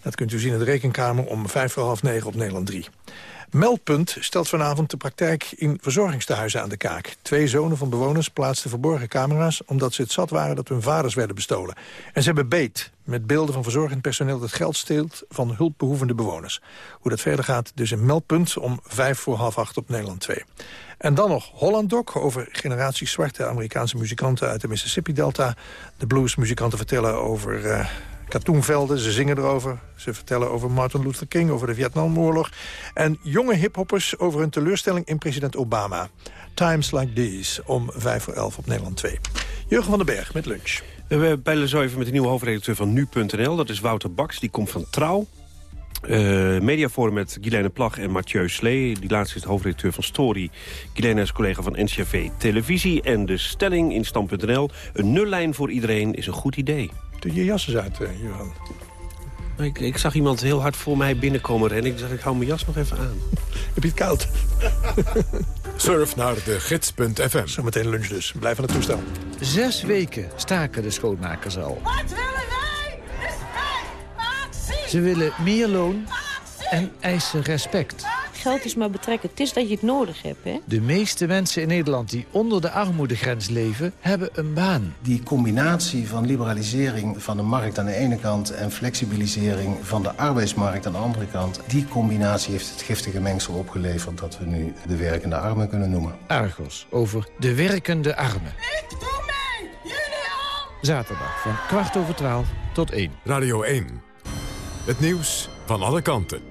Dat kunt u zien in de rekenkamer om vijf voor half negen op Nederland 3. Meldpunt stelt vanavond de praktijk in verzorgingstehuizen aan de kaak. Twee zonen van bewoners plaatsten verborgen camera's... omdat ze het zat waren dat hun vaders werden bestolen. En ze hebben beet met beelden van verzorgend personeel... dat geld steelt van hulpbehoevende bewoners. Hoe dat verder gaat, dus een meldpunt om vijf voor half acht op Nederland 2. En dan nog Holland Doc over generaties zwarte Amerikaanse muzikanten uit de Mississippi-delta. De bluesmuzikanten vertellen over uh, katoenvelden, ze zingen erover. Ze vertellen over Martin Luther King, over de Vietnamoorlog. En jonge hiphoppers over hun teleurstelling in president Obama. Times Like These, om vijf voor elf op Nederland 2. Jurgen van den Berg met lunch. We bellen zo even met de nieuwe hoofdredacteur van Nu.nl. Dat is Wouter Baks, die komt van Trouw. Uh, mediaforum met Guilaine Plag en Mathieu Slee. Die laatste is de hoofdredacteur van Story. Guilaine is collega van NCRV Televisie. En de stelling in Stand.nl. Een nullijn voor iedereen is een goed idee. Doe je jas eens uit, uh, Johan. Ik, ik, zag iemand heel hard voor mij binnenkomen rennen. Ik dacht, ik hou mijn jas nog even aan. Heb je het koud? *laughs* Surf naar de gids.fm. Zometeen lunch dus. Blijf aan het toestel. Zes weken staken de schoonmakers al. Wat willen wij? Ze willen meer loon en eisen respect. Geld is maar betrekken. Het is dat je het nodig hebt. Hè? De meeste mensen in Nederland die onder de armoedegrens leven... hebben een baan. Die combinatie van liberalisering van de markt aan de ene kant... en flexibilisering van de arbeidsmarkt aan de andere kant... die combinatie heeft het giftige mengsel opgeleverd... dat we nu de werkende armen kunnen noemen. Argos over de werkende armen. Ik doe mee! Jullie al! Zaterdag van kwart over twaalf tot één. Radio 1. Het nieuws van alle kanten.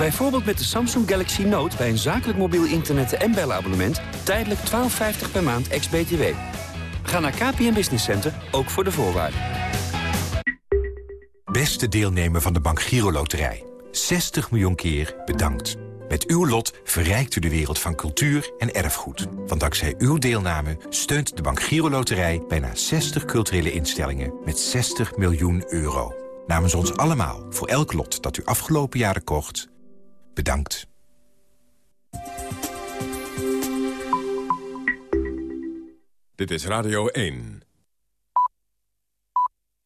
Bijvoorbeeld met de Samsung Galaxy Note bij een zakelijk mobiel internet- en bellenabonnement... tijdelijk 12,50 per maand ex-BTW. Ga naar KPN Business Center, ook voor de voorwaarden. Beste deelnemer van de Bank Giro Loterij. 60 miljoen keer bedankt. Met uw lot verrijkt u de wereld van cultuur en erfgoed. Want dankzij uw deelname steunt de Bank Giro Loterij... bijna 60 culturele instellingen met 60 miljoen euro. Namens ons allemaal, voor elk lot dat u afgelopen jaren kocht... bedankt. Dit is Radio 1.